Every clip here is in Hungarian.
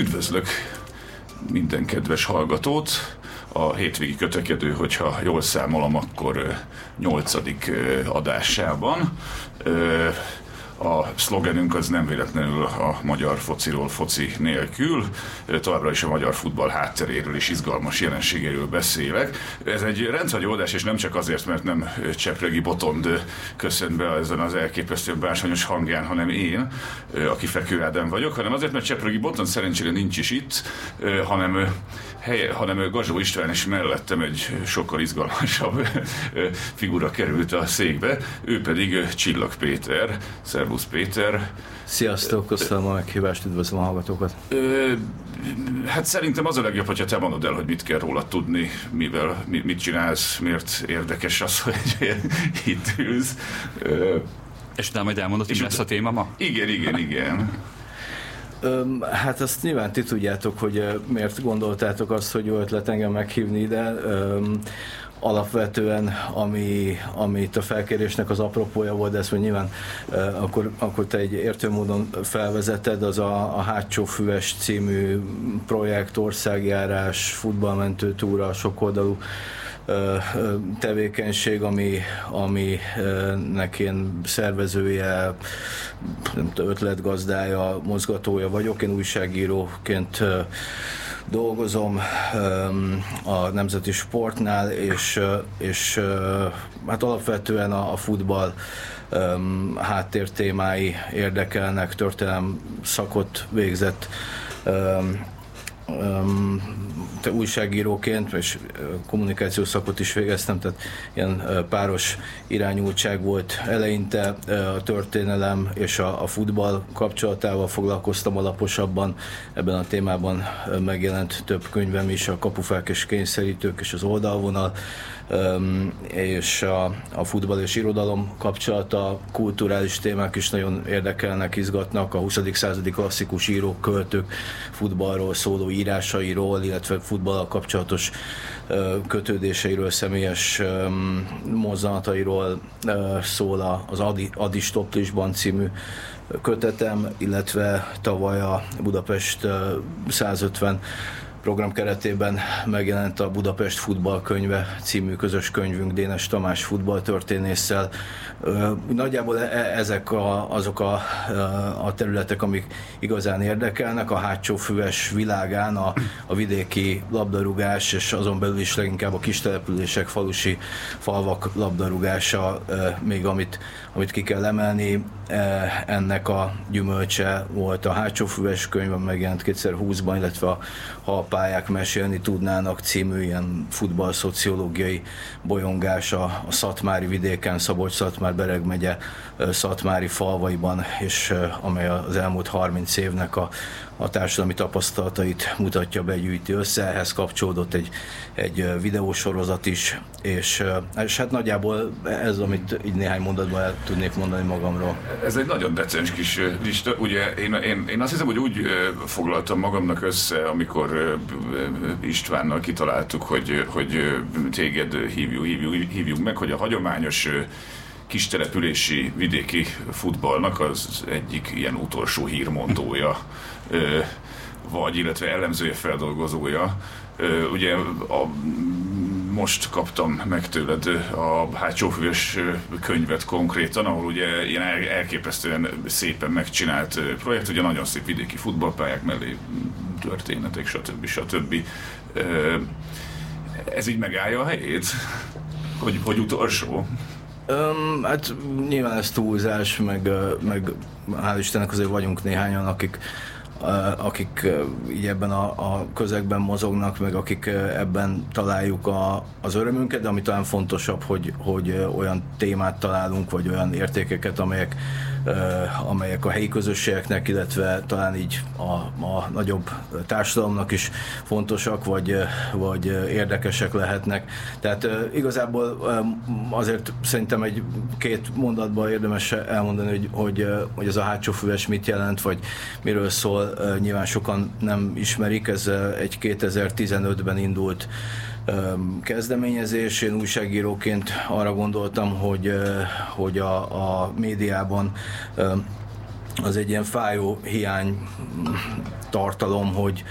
Üdvözlök minden kedves hallgatót! A hétvégi kötekedő, hogyha jól számolom, akkor nyolcadik adásában. A szlogenünk az nem véletlenül a magyar fociról foci nélkül. Továbbra is a magyar futball hátteréről és izgalmas jelenségéről beszélek. Ez egy rendhagyódás, és nem csak azért, mert nem Csepregi Botond köszönt be ezen az elképesztő bársonyos hangján, hanem én, aki Fekő Ádám vagyok, hanem azért, mert Csepregi Botond szerencsére nincs is itt, hanem helye, hanem Gazsó István is mellettem egy sokkal izgalmasabb figura került a székbe, ő pedig Csillag Péter. Szervusz Péter! Sziasztok, köszönöm a meghívást, üdvözlöm a hallgatókat! Ö, hát szerintem az a legjobb, hogyha te mondod el, hogy mit kell róla tudni, mivel, mit csinálsz, miért érdekes az, hogy itt ülsz. Ö, és utána majd elmondod, hogy lesz a téma ma? Igen, igen, igen. Hát azt nyilván ti tudjátok, hogy miért gondoltátok azt, hogy jó ötlet engem meghívni ide. Alapvetően, ami, amit a felkérésnek az apropója volt, de ezt hogy nyilván uh, akkor, akkor te egy értő módon felvezeted, az a, a Hátsó Füves című projekt, országjárás, futballmentő túra, sokoldalú tevékenység, ami, aminek én szervezője, ötletgazdája, mozgatója vagyok. Én újságíróként dolgozom a Nemzeti Sportnál, és, és hát alapvetően a, futball háttértémái érdekelnek, történelem szakot végzett te újságíróként, és kommunikációs szakot is végeztem, tehát ilyen páros irányultság volt eleinte a történelem és a, a futball kapcsolatával foglalkoztam alaposabban. Ebben a témában megjelent több könyvem is, a kapufák és kényszerítők és az oldalvonal, és a, a futball és irodalom kapcsolata, kulturális témák is nagyon érdekelnek, izgatnak, a 20. századi klasszikus írók, költők futballról szóló írásairól, illetve futballal kapcsolatos kötődéseiről, személyes mozzanatairól szól az Adi, Adi Stoplisban című kötetem, illetve tavaly a Budapest 150 program keretében megjelent a Budapest futballkönyve című közös könyvünk Dénes Tamás futballtörténésszel. Nagyjából e, e, ezek a, azok a, a területek, amik igazán érdekelnek. A hátsó füves világán a, a vidéki labdarúgás, és azon belül is leginkább a kis települések, falusi falvak labdarúgása még amit, amit ki kell emelni. Ennek a gyümölcse volt a hátsó füves könyv, megjelent 2020-ban, illetve a, a pályák mesélni tudnának című ilyen futballszociológiai bolyongás a, Szatmári vidéken, Szabolcs-Szatmár Bereg megye Szatmári falvaiban, és amely az elmúlt 30 évnek a, a társadalmi tapasztalatait mutatja, begyűjti össze, ehhez kapcsolódott egy, egy videósorozat is, és, és hát nagyjából ez, amit így néhány mondatban el tudnék mondani magamról. Ez egy nagyon decens kis lista, ugye én, én, én azt hiszem, hogy úgy foglaltam magamnak össze, amikor Istvánnal kitaláltuk, hogy, hogy téged hívjuk, hívjuk, hívjuk meg, hogy a hagyományos kistelepülési vidéki futballnak az egyik ilyen utolsó hírmondója, vagy illetve elemzője, feldolgozója. Ugye a, most kaptam meg tőled a hátsófüves könyvet konkrétan, ahol ugye ilyen elképesztően szépen megcsinált projekt, ugye nagyon szép vidéki futballpályák mellé történetek, stb. stb. Ez így megállja a helyét? Hogy, hogy utolsó? Um, hát nyilván ez túlzás, meg, meg hál' Istennek azért vagyunk néhányan, akik akik így ebben a, a közegben mozognak, meg akik ebben találjuk a, az örömünket, de ami talán fontosabb, hogy, hogy olyan témát találunk, vagy olyan értékeket, amelyek amelyek a helyi közösségeknek, illetve talán így a, a nagyobb társadalomnak is fontosak, vagy, vagy érdekesek lehetnek. Tehát igazából azért szerintem egy két mondatban érdemes elmondani, hogy, hogy, hogy ez a hátsó füves mit jelent, vagy miről szól. Nyilván sokan nem ismerik, ez egy 2015-ben indult kezdeményezés. Én újságíróként arra gondoltam, hogy, hogy a, a médiában az egy ilyen fájó hiány tartalom, hogy,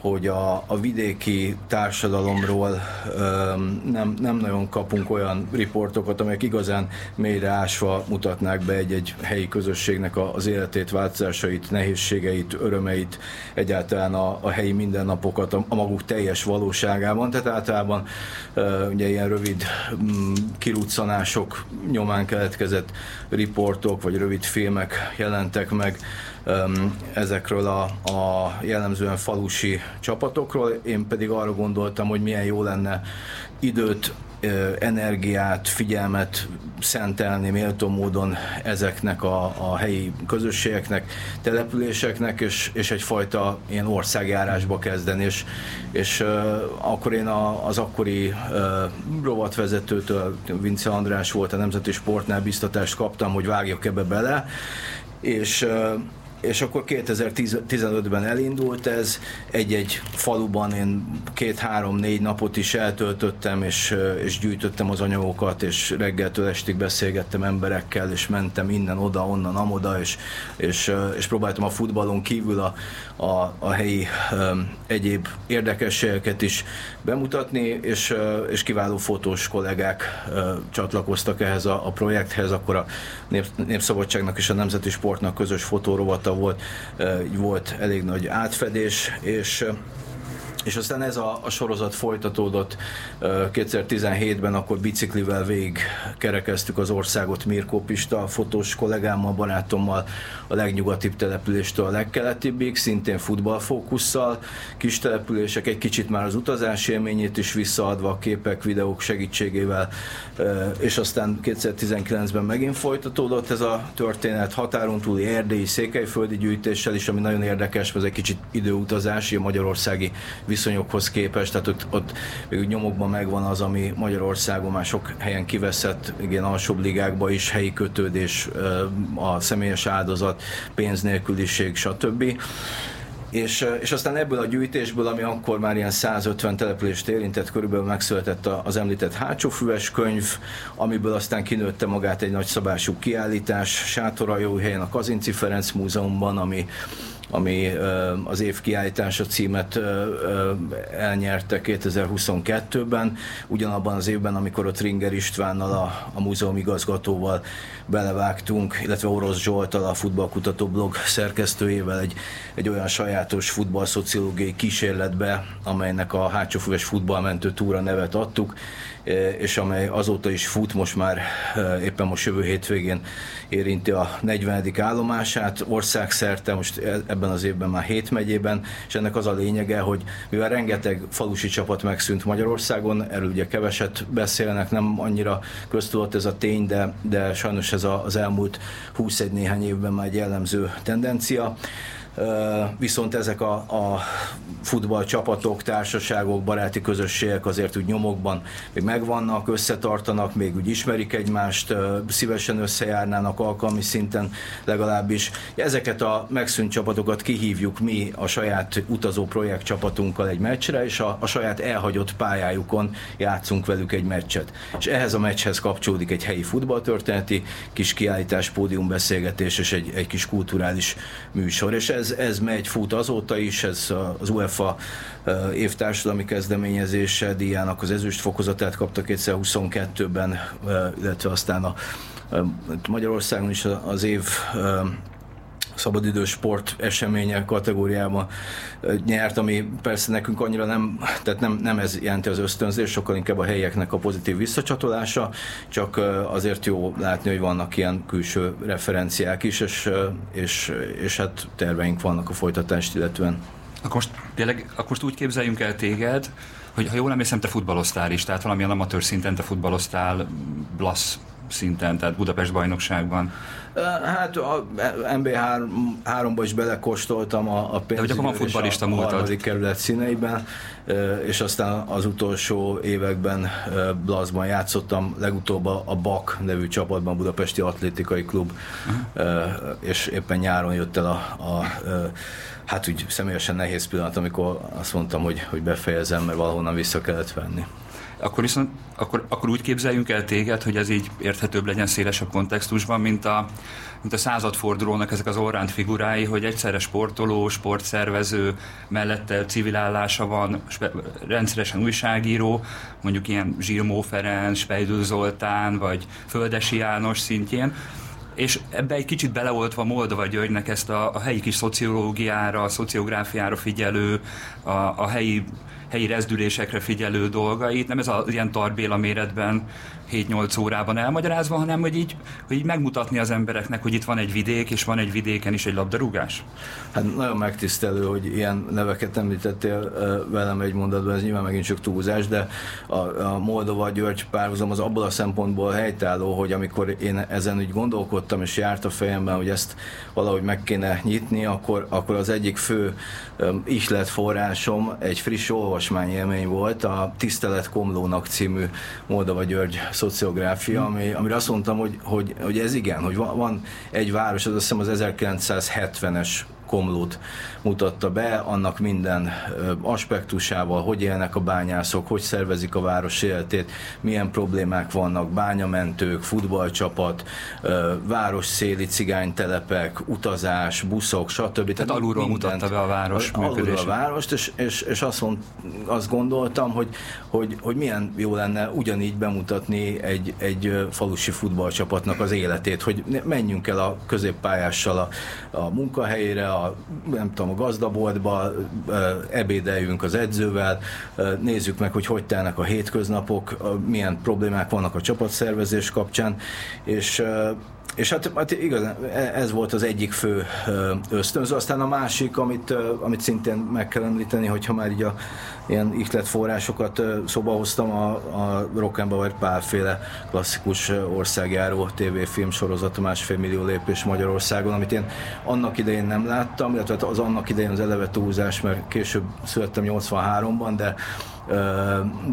hogy a, a vidéki társadalomról öm, nem, nem nagyon kapunk olyan riportokat, amelyek igazán mélyre ásva mutatnák be egy-egy helyi közösségnek az életét, változásait, nehézségeit, örömeit, egyáltalán a, a helyi mindennapokat a, a maguk teljes valóságában. Tehát általában ö, ugye ilyen rövid m, kiruccanások nyomán keletkezett riportok, vagy rövid filmek jelentek meg ezekről a, a jellemzően falusi csapatokról. Én pedig arra gondoltam, hogy milyen jó lenne időt energiát, figyelmet szentelni méltó módon ezeknek a, a helyi közösségeknek, településeknek, és, és egyfajta ilyen országjárásba kezdeni, és, és uh, akkor én a, az akkori uh, rovatvezetőtől, Vince András volt a Nemzeti Sportnál biztatást kaptam, hogy vágjak ebbe bele, és uh, és akkor 2015-ben elindult ez, egy-egy faluban én két-három-négy napot is eltöltöttem, és, és gyűjtöttem az anyagokat, és reggeltől estig beszélgettem emberekkel, és mentem innen, oda, onnan, amoda, és, és, és próbáltam a futballon kívül a, a, a helyi um, egyéb érdekességeket is bemutatni, és, és kiváló fotós kollégák uh, csatlakoztak ehhez a, a projekthez, akkor a Nép, Népszabadságnak és a Nemzeti Sportnak közös fotórovata volt, volt elég nagy átfedés, és és aztán ez a, a sorozat folytatódott 2017-ben, akkor biciklivel végig kerekeztük az országot Mirko Pista, fotós kollégámmal, barátommal a legnyugatibb településtől a legkeletibbig, szintén futballfókusszal, kis települések, egy kicsit már az utazási élményét is visszaadva a képek, videók segítségével, és aztán 2019-ben megint folytatódott ez a történet. Határon túli erdélyi székelyföldi gyűjtéssel is, ami nagyon érdekes, ez egy kicsit időutazási, a magyarországi viszonyokhoz képest, tehát ott, ott még nyomokban megvan az, ami Magyarországon már sok helyen kiveszett, igen, alsóbb ligákba is, helyi kötődés, a személyes áldozat, pénznélküliség, stb. És, és aztán ebből a gyűjtésből, ami akkor már ilyen 150 települést érintett, körülbelül megszületett az említett hátsófüves könyv, amiből aztán kinőtte magát egy nagyszabású kiállítás Sátorajó helyen a Kazinci Ferenc Múzeumban, ami ami az év kiállítása címet elnyerte 2022-ben, ugyanabban az évben, amikor a Tringer Istvánnal, a, a múzeum igazgatóval belevágtunk, illetve Orosz Zsoltal, a futballkutató blog szerkesztőjével egy, egy olyan sajátos futballszociológiai kísérletbe, amelynek a hátsófüves futballmentő túra nevet adtuk, és amely azóta is fut, most már éppen most jövő hétvégén érinti a 40. állomását országszerte, most e, ebben az évben már 7 megyében, és ennek az a lényege, hogy mivel rengeteg falusi csapat megszűnt Magyarországon, erről ugye keveset beszélnek, nem annyira köztudott ez a tény, de, de sajnos ez az elmúlt 21 néhány évben már egy jellemző tendencia viszont ezek a, a futballcsapatok, társaságok, baráti közösségek azért úgy nyomokban még megvannak, összetartanak, még úgy ismerik egymást, szívesen összejárnának alkalmi szinten legalábbis. Ezeket a megszűnt csapatokat kihívjuk mi a saját utazó projekt csapatunkkal egy meccsre, és a, a saját elhagyott pályájukon játszunk velük egy meccset. És ehhez a meccshez kapcsolódik egy helyi futballtörténeti kis kiállítás, pódiumbeszélgetés és egy, egy kis kulturális műsor. És ez ez, ez megy, fut azóta is, ez az UEFA évtársadalmi kezdeményezése díjának az ezüst fokozatát kapta 2022-ben, illetve aztán a Magyarországon is az év szabadidős sport események kategóriában nyert, ami persze nekünk annyira nem, tehát nem, nem ez jelenti az ösztönzés, sokkal inkább a helyeknek a pozitív visszacsatolása, csak azért jó látni, hogy vannak ilyen külső referenciák is, és, és, és hát terveink vannak a folytatást illetően. Akkor most tényleg, akkor most úgy képzeljünk el téged, hogy ha jól emlékszem, te futballosztál is, tehát valamilyen amatőr szinten te futballosztál, Blasz szinten, tehát Budapest bajnokságban. Hát a MB3-ba is belekóstoltam a, a pénzügyi a, futballista a harmadik kerület színeiben, és aztán az utolsó években Blazban játszottam, legutóbb a BAK nevű csapatban, a Budapesti Atlétikai Klub, uh-huh. és éppen nyáron jött el a, a hát úgy személyesen nehéz pillanat, amikor azt mondtam, hogy, hogy befejezem, mert valahonnan vissza kellett venni. Akkor viszont akkor, akkor úgy képzeljünk el téged, hogy ez így érthetőbb legyen szélesebb kontextusban, mint a, mint a századfordulónak ezek az orránt figurái, hogy egyszerre sportoló, sportszervező, mellette civil állása van, rendszeresen újságíró, mondjuk ilyen Zsirmó Ferenc, Spejdő Zoltán, vagy Földesi János szintjén, és ebbe egy kicsit beleoltva Moldova Györgynek ezt a, a helyi kis szociológiára, a szociográfiára figyelő, a, a helyi helyi rezdülésekre figyelő dolgait, nem ez az ilyen tarbéla méretben 7-8 órában elmagyarázva, hanem hogy így, hogy így megmutatni az embereknek, hogy itt van egy vidék, és van egy vidéken is egy labdarúgás? Hát nagyon megtisztelő, hogy ilyen neveket említettél velem egy mondatban, ez nyilván megint csak túlzás, de a, a Moldova-György párhuzam az abból a szempontból helytálló, hogy amikor én ezen úgy gondolkodtam, és járt a fejemben, hogy ezt valahogy meg kéne nyitni, akkor, akkor az egyik fő islet forrásom egy friss olvasmányélmény volt, a Tisztelet Komlónak című Moldova György szociográfia, ami, amire azt mondtam, hogy, hogy, hogy ez igen, hogy van, van egy város, az azt hiszem az 1970-es Komlót mutatta be, annak minden aspektusával, hogy élnek a bányászok, hogy szervezik a város életét, milyen problémák vannak, bányamentők, futballcsapat, város széli cigánytelepek, utazás, buszok, stb. Tehát alulról mindent, mutatta be a város Alulról a várost, és, és, és azt, mond, azt gondoltam, hogy, hogy, hogy milyen jó lenne ugyanígy bemutatni egy, egy falusi futballcsapatnak az életét, hogy menjünk el a középpályással a, a munkahelyére, a, nem tudom, gazdaboltba, ebédeljünk az edzővel, nézzük meg, hogy hogy telnek a hétköznapok, milyen problémák vannak a csapatszervezés kapcsán, és és hát, hát igazán e, ez volt az egyik fő ösztönző. Aztán a másik, amit, amit szintén meg kell említeni, hogyha már így a ilyen ihlet forrásokat szóba hoztam, a, a Rockenbauer párféle klasszikus országjáró tévéfilm sorozat, másfél millió lépés Magyarországon, amit én annak idején nem láttam, illetve hát az annak idején az eleve túlzás, mert később születtem 83-ban, de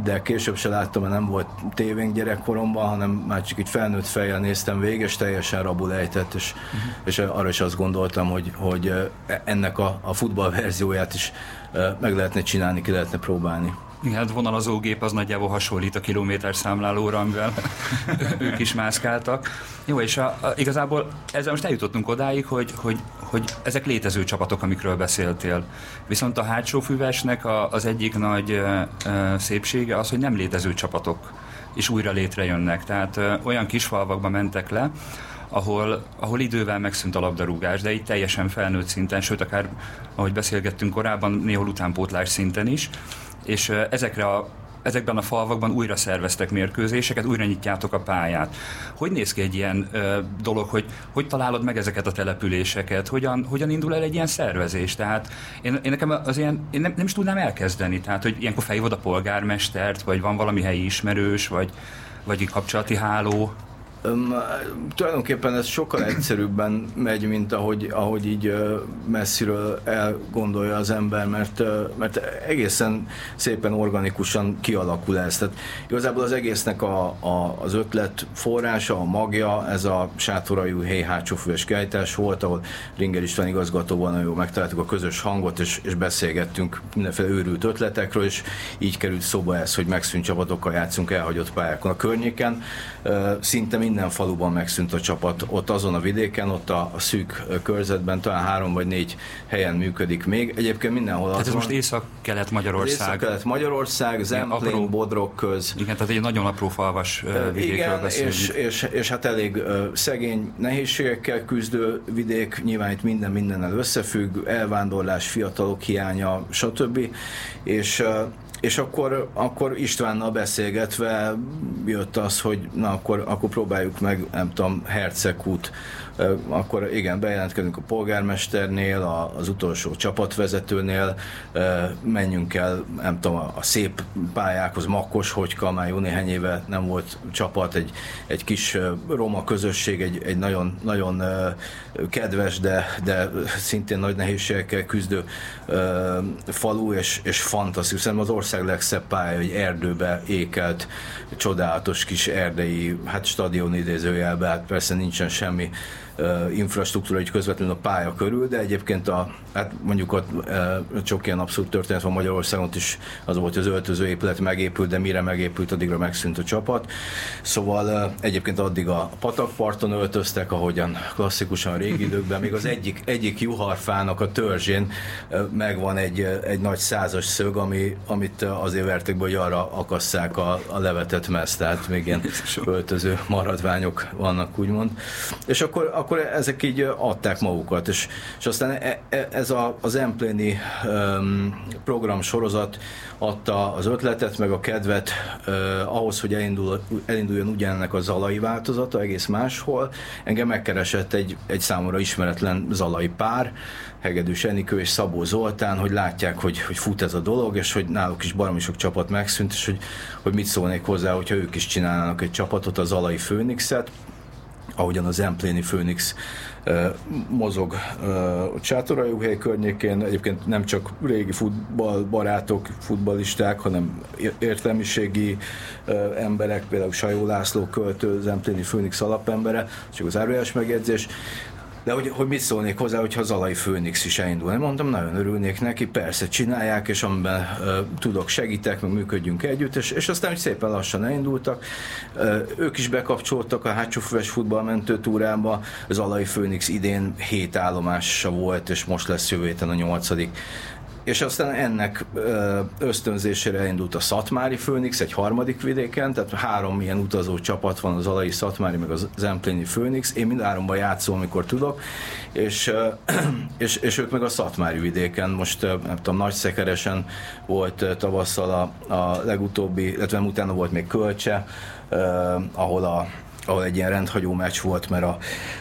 de később se láttam, mert nem volt tévénk gyerekkoromban, hanem már csak így felnőtt fejjel néztem végig, és teljesen rabul ejtett, és, uh-huh. és arra is azt gondoltam, hogy, hogy ennek a, a futball verzióját is meg lehetne csinálni, ki lehetne próbálni. Hát vonalazó gép az nagyjából hasonlít a kilométer számlálóra, amivel ők is mászkáltak. Jó, és a, a, igazából ezzel most eljutottunk odáig, hogy, hogy, hogy ezek létező csapatok, amikről beszéltél. Viszont a hátsó füvesnek a, az egyik nagy ö, ö, szépsége az, hogy nem létező csapatok és újra létrejönnek. Tehát ö, olyan kisfalvakba mentek le, ahol, ahol idővel megszűnt a labdarúgás, de itt teljesen felnőtt szinten, sőt akár, ahogy beszélgettünk korábban, néhol utánpótlás szinten is, és ezekre a ezekben a falvakban újra szerveztek mérkőzéseket, újra nyitjátok a pályát. Hogy néz ki egy ilyen ö, dolog, hogy hogy találod meg ezeket a településeket, hogyan, hogyan indul el egy ilyen szervezés? Tehát én, én nekem az ilyen, én nem, nem is tudnám elkezdeni, tehát hogy ilyenkor felhívod a polgármestert, vagy van valami helyi ismerős, vagy, vagy kapcsolati háló. Um, tulajdonképpen ez sokkal egyszerűbben megy, mint ahogy, ahogy így messziről elgondolja az ember, mert, mert egészen szépen organikusan kialakul ez. Tehát igazából az egésznek a, a, az ötlet forrása, a magja, ez a sátorajú helyi hátsófüves kiállítás volt, ahol Ringer István igazgatóval nagyon jól megtaláltuk a közös hangot, és, és beszélgettünk mindenféle őrült ötletekről, és így került szóba ez, hogy megszűnt csapatokkal játszunk elhagyott pályákon a környéken. Szinte mind minden faluban megszűnt a csapat, ott azon a vidéken, ott a, a szűk körzetben talán három vagy négy helyen működik még. Egyébként mindenhol Tehát ez van. most észak-kelet Magyarország. Észak-kelet Magyarország, Zemplén, apró, Bodrog köz. Igen, tehát egy nagyon apró falvas vidékről Igen, beszélünk. És, és, és, hát elég szegény nehézségekkel küzdő vidék, nyilván itt minden mindennel összefügg, elvándorlás, fiatalok hiánya, stb. És és akkor, akkor Istvánnal beszélgetve jött az, hogy na akkor, akkor próbáljuk meg, nem tudom, Hercegút akkor igen, bejelentkezünk a polgármesternél, az utolsó csapatvezetőnél, menjünk el, nem tudom, a szép pályákhoz, Makkos, Hogyka, már jó néhány éve nem volt csapat, egy, egy kis roma közösség, egy, egy nagyon, nagyon kedves, de, de szintén nagy nehézségekkel küzdő falu, és, és fantasztikus. Szerintem az ország legszebb pálya, egy erdőbe ékelt, csodálatos kis erdei, hát stadion idézőjelben, hát persze nincsen semmi infrastruktúra egy közvetlenül a pálya körül, de egyébként a, hát mondjuk ott sok ilyen abszurd történet van Magyarországon is, az volt, hogy az öltöző épület megépült, de mire megépült, addigra megszűnt a csapat. Szóval egyébként addig a patakparton öltöztek, ahogyan klasszikusan régi időkben, még az egyik, egyik juharfának a törzsén megvan egy, egy nagy százas szög, ami, amit azért vertek be, hogy arra akasszák a, a levetett meszt, tehát még ilyen öltöző maradványok vannak, úgymond. És akkor, akkor ezek így adták magukat, és, és aztán e, e, ez a, az Empléni um, program sorozat adta az ötletet, meg a kedvet uh, ahhoz, hogy elindul, elinduljon ugyanennek a zalai változata egész máshol. Engem megkeresett egy, egy számomra ismeretlen zalai pár, Hegedűs Enikő és Szabó Zoltán, hogy látják, hogy, hogy fut ez a dolog, és hogy náluk is baromi sok csapat megszűnt, és hogy, hogy mit szólnék hozzá, hogyha ők is csinálnának egy csapatot, az Alai Főnixet, ahogyan az Empléni Főnix mozog uh, Csátorajuhely környékén. Egyébként nem csak régi futballbarátok, futballisták, hanem értelmiségi emberek, például Sajó László költő, az Empléni Főnix alapembere, csak az árulás megjegyzés. De hogy, hogy mit szólnék hozzá, hogyha Zalai Főnix is elindul? Mondtam, nagyon örülnék neki, persze csinálják, és amiben uh, tudok, segítek, meg működjünk együtt, és, és aztán hogy szépen lassan elindultak. Uh, ők is bekapcsoltak a hátsófüves futballmentő túrába. Zalai Főnix idén hét állomása volt, és most lesz jövő héten a nyolcadik és aztán ennek ösztönzésére elindult a Szatmári Főnix egy harmadik vidéken, tehát három ilyen utazó csapat van, az Alai Szatmári, meg az Empléni Főnix. Én mind háromban játszom, amikor tudok, és, és, és ők meg a Szatmári vidéken. Most nem tudom, Nagyszekeresen volt tavasszal a, a legutóbbi, illetve utána volt még Kölcse, ahol a ahol egy ilyen rendhagyó meccs volt, mert a,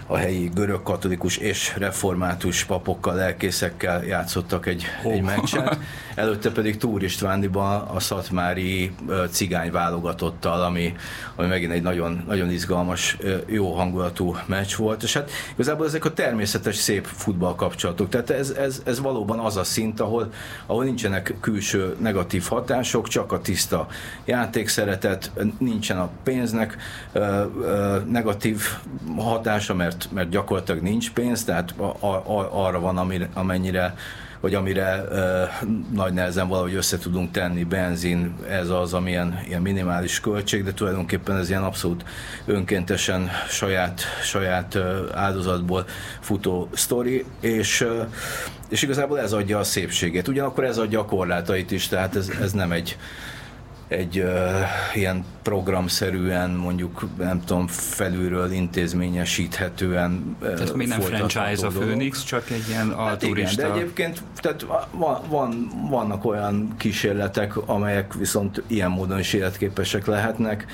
a helyi görög katolikus és református papokkal, lelkészekkel játszottak egy, oh. egy meccset. Előtte pedig Túr Istvándiban a szatmári cigány válogatottal, ami, ami megint egy nagyon, nagyon izgalmas, jó hangulatú meccs volt. És hát igazából ezek a természetes, szép futball kapcsolatok. Tehát ez, ez, ez valóban az a szint, ahol, ahol nincsenek külső negatív hatások, csak a tiszta játékszeretet, nincsen a pénznek negatív hatása, mert, mert gyakorlatilag nincs pénz, tehát a, a, arra van, amire, amennyire vagy amire uh, nagy nehezen valahogy össze tudunk tenni, benzin, ez az, amilyen ilyen minimális költség, de tulajdonképpen ez ilyen abszolút önkéntesen saját, saját áldozatból futó sztori, és, és igazából ez adja a szépségét. Ugyanakkor ez adja a korlátait is, tehát ez, ez nem egy egy uh, ilyen programszerűen, mondjuk nem tudom, felülről intézményesíthetően Tehát minden franchise a Phoenix, csak egy ilyen hát igen, de egyébként tehát van, van, vannak olyan kísérletek, amelyek viszont ilyen módon is életképesek lehetnek.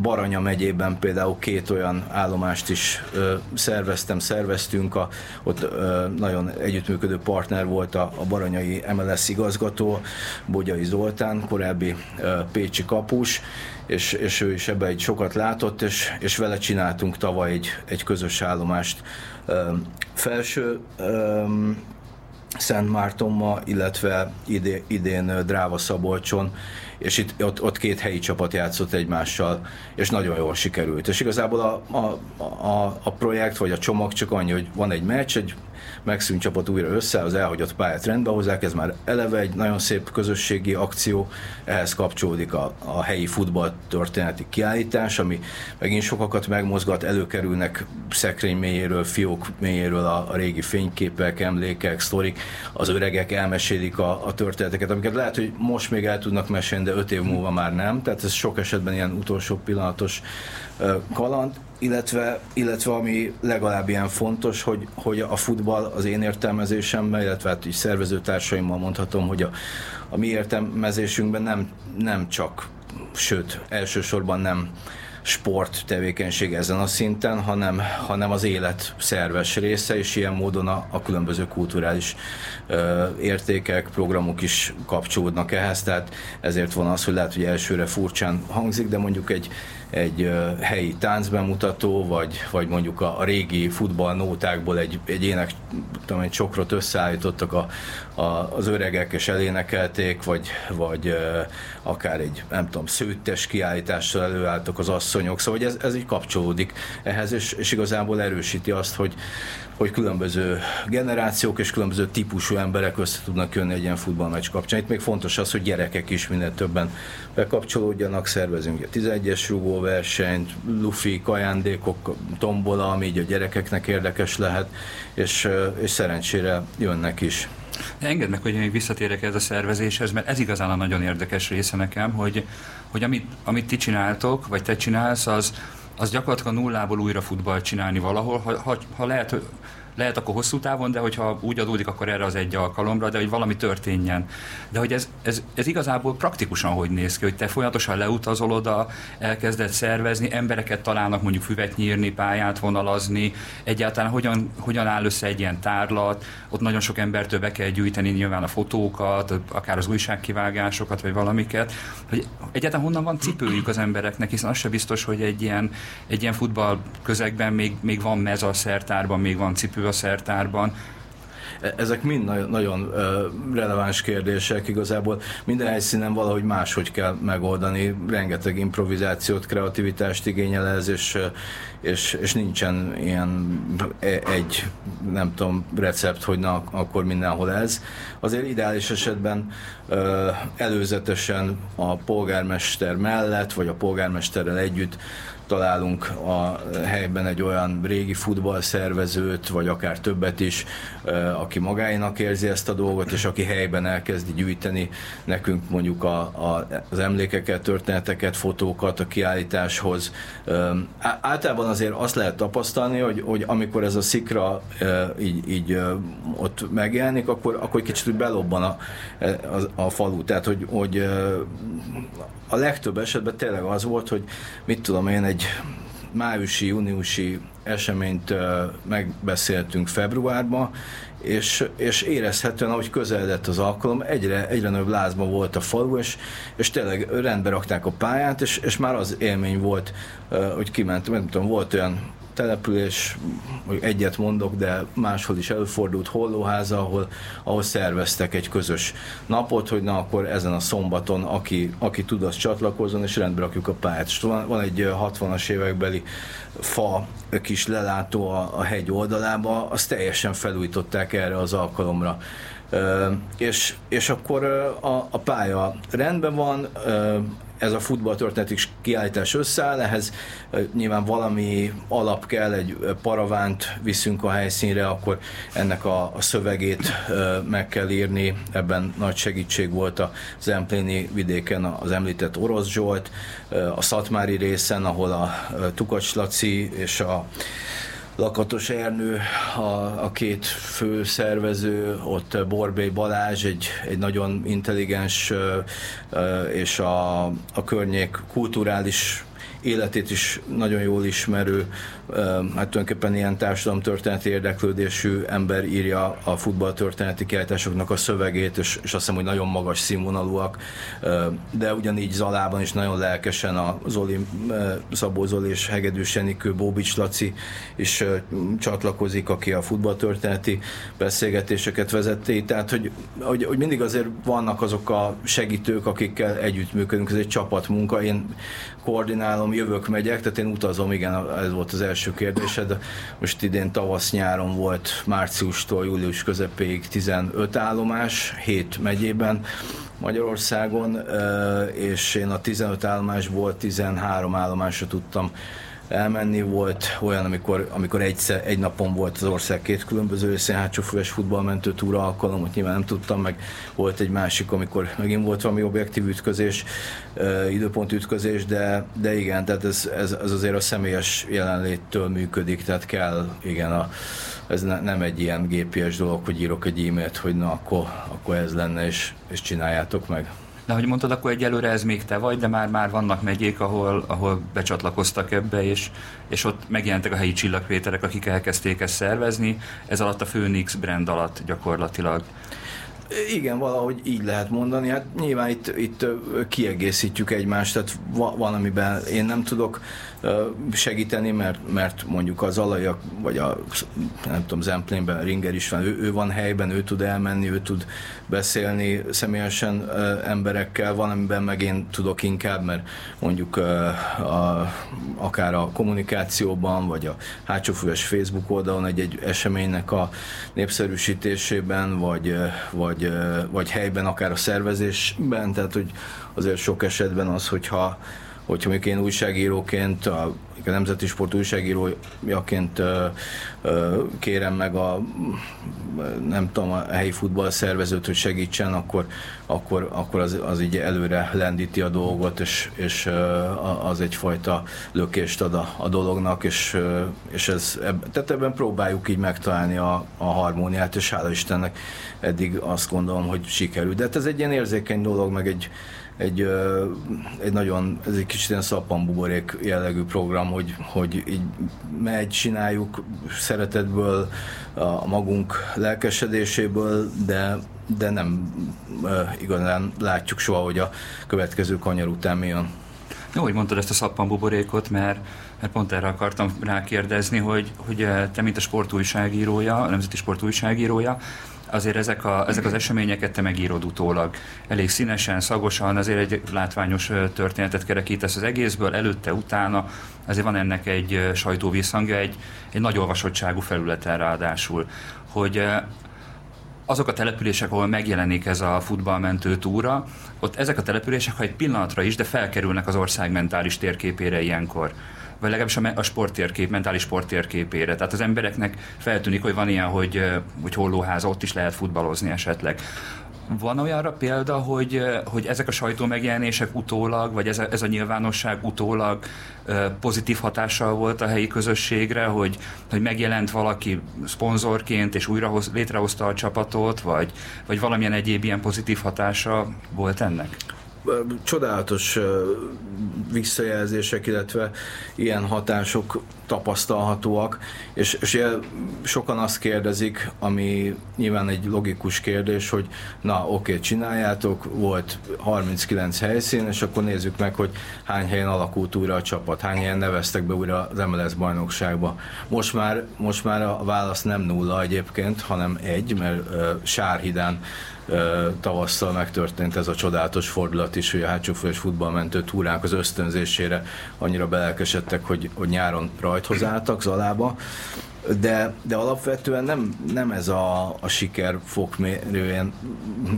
Baranya megyében például két olyan állomást is ö, szerveztem, szerveztünk, a, ott ö, nagyon együttműködő partner volt a, a baranyai MLS igazgató, Bogyai Zoltán, korábbi ö, pécsi kapus, és, és ő is ebbe egy sokat látott, és, és vele csináltunk tavaly egy, egy közös állomást. Ö, felső ö, Szent Mártonma, illetve idén, Dráva Szabolcson, és itt, ott, ott két helyi csapat játszott egymással, és nagyon jól sikerült. És igazából a, a, a, a projekt, vagy a csomag csak annyi, hogy van egy meccs, egy megszűnt csapat újra össze, az elhagyott pályát rendbe hozzák, ez már eleve egy nagyon szép közösségi akció, ehhez kapcsolódik a, a helyi futball történeti kiállítás, ami megint sokakat megmozgat, előkerülnek szekrény mélyéről, fiók mélyéről a, a régi fényképek, emlékek, sztorik, az öregek elmesélik a, a történeteket, amiket lehet, hogy most még el tudnak mesélni, de öt év múlva már nem, tehát ez sok esetben ilyen utolsó pillanatos kaland, illetve, illetve ami legalább ilyen fontos, hogy, hogy a futball az én értelmezésemben, illetve hát így szervezőtársaimmal mondhatom, hogy a, a mi értelmezésünkben nem, nem csak, sőt, elsősorban nem sport tevékenység ezen a szinten, hanem, hanem az élet szerves része, és ilyen módon a, a különböző kulturális ö, értékek, programok is kapcsolódnak ehhez, tehát ezért van az, hogy lehet, hogy elsőre furcsán hangzik, de mondjuk egy, egy helyi táncbemutató, vagy, vagy mondjuk a, régi futballnótákból egy, egy ének, tudom, egy csokrot összeállítottak a, a, az öregek és elénekelték, vagy, vagy akár egy, nem tudom, szőttes kiállítással előálltak az asszonyok, szóval ez, ez így kapcsolódik ehhez, és, és igazából erősíti azt, hogy, hogy különböző generációk és különböző típusú emberek össze tudnak jönni egy ilyen futballmeccs kapcsán. Itt még fontos az, hogy gyerekek is minél többen bekapcsolódjanak, szervezünk a 11-es rugóversenyt, lufi, ajándékok, tombola, ami így a gyerekeknek érdekes lehet, és, és szerencsére jönnek is. Engedd meg, hogy még visszatérek ez a szervezéshez, mert ez igazán a nagyon érdekes része nekem, hogy, hogy amit, amit ti csináltok, vagy te csinálsz, az, az gyakorlatilag a nullából újra futball csinálni valahol, ha, ha, ha lehet, lehet akkor hosszú távon, de hogyha úgy adódik, akkor erre az egy alkalomra, de hogy valami történjen. De hogy ez, ez, ez igazából praktikusan hogy néz ki, hogy te folyamatosan leutazol oda, elkezded szervezni, embereket találnak mondjuk füvet nyírni, pályát vonalazni, egyáltalán hogyan, hogyan áll össze egy ilyen tárlat, ott nagyon sok embertől be kell gyűjteni nyilván a fotókat, akár az újságkivágásokat, vagy valamiket, hogy egyáltalán honnan van cipőjük az embereknek, hiszen az se biztos, hogy egy ilyen, egy ilyen futball közegben még, még van mez a szertárban, még van cipő a szertárban. E, ezek mind nagyon, nagyon releváns kérdések, igazából minden helyszínen valahogy máshogy kell megoldani, rengeteg improvizációt, kreativitást igényel ez, és, és, és nincsen ilyen e, egy, nem tudom, recept, hogy na, akkor mindenhol ez. Azért ideális esetben előzetesen a polgármester mellett, vagy a polgármesterrel együtt találunk a helyben egy olyan régi futballszervezőt, vagy akár többet is, aki magáinak érzi ezt a dolgot, és aki helyben elkezdi gyűjteni nekünk mondjuk a, a, az emlékeket, történeteket, fotókat a kiállításhoz. Általában azért azt lehet tapasztalni, hogy, hogy amikor ez a szikra így, így ott megjelenik, akkor, akkor kicsit belobban a, a, a falu. Tehát, hogy, hogy a legtöbb esetben tényleg az volt, hogy mit tudom én, egy májusi, júniusi eseményt megbeszéltünk februárban, és, és érezhetően, ahogy közeledett az alkalom, egyre, egyre nagyobb lázban volt a falu, és, és tényleg rendbe rakták a pályát, és, és már az élmény volt, hogy kiment, nem tudom, volt olyan település, hogy egyet mondok, de máshol is előfordult hollóháza, ahol, ahol szerveztek egy közös napot, hogy na akkor ezen a szombaton, aki, aki tud, az csatlakozzon, és rendbe rakjuk a pályát. És van, van egy 60-as évekbeli fa kis lelátó a, a hegy oldalába, azt teljesen felújították erre az alkalomra. Uh, és, és akkor a, a pálya rendben van, uh, ez a futballtörténeti kiállítás összeáll, ehhez nyilván valami alap kell, egy paravánt viszünk a helyszínre, akkor ennek a, a szövegét meg kell írni, ebben nagy segítség volt a Empléni vidéken az említett Orosz Zsolt, a Szatmári részen, ahol a Tukacs Laci és a Lakatos Ernő, a, a két fő szervező, ott Borbély Balázs, egy, egy nagyon intelligens és a, a környék kulturális életét is nagyon jól ismerő, hát tulajdonképpen ilyen társadalomtörténeti érdeklődésű ember írja a futballtörténeti kiállításoknak a szövegét, és, és azt hiszem, hogy nagyon magas színvonalúak, de ugyanígy Zalában is nagyon lelkesen a Zoli, Szabó Zoli és Hegedűs Enikő, Bóbics Laci is csatlakozik, aki a futballtörténeti beszélgetéseket vezeti, tehát hogy, hogy, hogy mindig azért vannak azok a segítők, akikkel együttműködünk, ez egy csapatmunka, én koordinálom, jövök, megyek, tehát én utazom, igen, ez volt az első kérdésed. Most idén tavasz-nyáron volt márciustól július közepéig 15 állomás, 7 megyében Magyarországon, és én a 15 állomásból 13 állomásra tudtam elmenni. Volt olyan, amikor, amikor egy, egy napon volt az ország két különböző részén hátsófüves futballmentő túra alkalom, ott nyilván nem tudtam, meg volt egy másik, amikor megint volt valami objektív ütközés, időpont ütközés, de, de igen, tehát ez, ez, ez azért a személyes jelenléttől működik, tehát kell, igen, a, ez ne, nem egy ilyen GPS dolog, hogy írok egy e-mailt, hogy na akkor, akkor ez lenne, és, és csináljátok meg. De ahogy mondtad, akkor egyelőre ez még te vagy, de már, már vannak megyék, ahol, ahol becsatlakoztak ebbe, és, és ott megjelentek a helyi csillagvételek, akik elkezdték ezt szervezni, ez alatt a Phoenix brand alatt gyakorlatilag. Igen, valahogy így lehet mondani. Hát nyilván itt, itt kiegészítjük egymást, tehát van, amiben én nem tudok segíteni, mert, mert mondjuk az alajak, vagy a nem tudom, Zemplénben Ringer is van, ő, ő van helyben, ő tud elmenni, ő tud beszélni személyesen emberekkel, van, amiben meg én tudok inkább, mert mondjuk a, akár a kommunikációban, vagy a hátsófülös Facebook oldalon egy-egy eseménynek a népszerűsítésében, vagy, vagy, vagy helyben, akár a szervezésben, tehát hogy azért sok esetben az, hogyha hogyha mondjuk én újságíróként, a, a Nemzeti Sport újságírójaként kérem meg a nem tudom, a helyi futballszervezőt, hogy segítsen, akkor, akkor, akkor az, az így előre lendíti a dolgot, és, és az egyfajta lökést ad a, a dolognak, és, és ez, tehát ebben próbáljuk így megtalálni a, a harmóniát, és hála Istennek eddig azt gondolom, hogy sikerül. De hát ez egy ilyen érzékeny dolog, meg egy, egy, egy nagyon, ez egy kicsit ilyen szappanbuborék jellegű program, hogy, hogy így megy, csináljuk szeretetből, a magunk lelkesedéséből, de, de nem igazán látjuk soha, hogy a következő kanyar után mi jön. Jó, hogy mondtad ezt a szappanbuborékot, mert, mert pont erre akartam rákérdezni, hogy, hogy te, mint a sportújságírója, a Nemzeti Sportújságírója, azért ezek, a, ezek az eseményeket te megírod utólag. Elég színesen, szagosan, azért egy látványos történetet kerekítesz az egészből, előtte, utána, azért van ennek egy sajtóvízhangja, egy, egy nagy olvasottságú felületen ráadásul, hogy azok a települések, ahol megjelenik ez a futballmentő túra, ott ezek a települések, ha egy pillanatra is, de felkerülnek az ország mentális térképére ilyenkor vagy legalábbis a sporttérkép, mentális sporttérképére. Tehát az embereknek feltűnik, hogy van ilyen, hogy, hogy hollóház, ott is lehet futballozni esetleg. Van olyanra példa, hogy, hogy ezek a sajtó megjelenések utólag, vagy ez a, ez a nyilvánosság utólag pozitív hatással volt a helyi közösségre, hogy, hogy megjelent valaki szponzorként, és újra hoz, létrehozta a csapatot, vagy, vagy valamilyen egyéb ilyen pozitív hatása volt ennek? Csodálatos visszajelzések, illetve ilyen hatások tapasztalhatóak, és, és sokan azt kérdezik, ami nyilván egy logikus kérdés, hogy na oké, okay, csináljátok, volt 39 helyszín, és akkor nézzük meg, hogy hány helyen alakult újra a csapat, hány helyen neveztek be újra az MLS bajnokságba. Most már, most már a válasz nem nulla egyébként, hanem egy, mert uh, Sárhidán tavasszal megtörtént ez a csodálatos fordulat is, hogy a hátsófős futballmentő túránk az ösztönzésére annyira belelkesedtek, hogy, hogy nyáron rajthoz álltak Zalába, de, de alapvetően nem, nem ez a, a siker fokmérően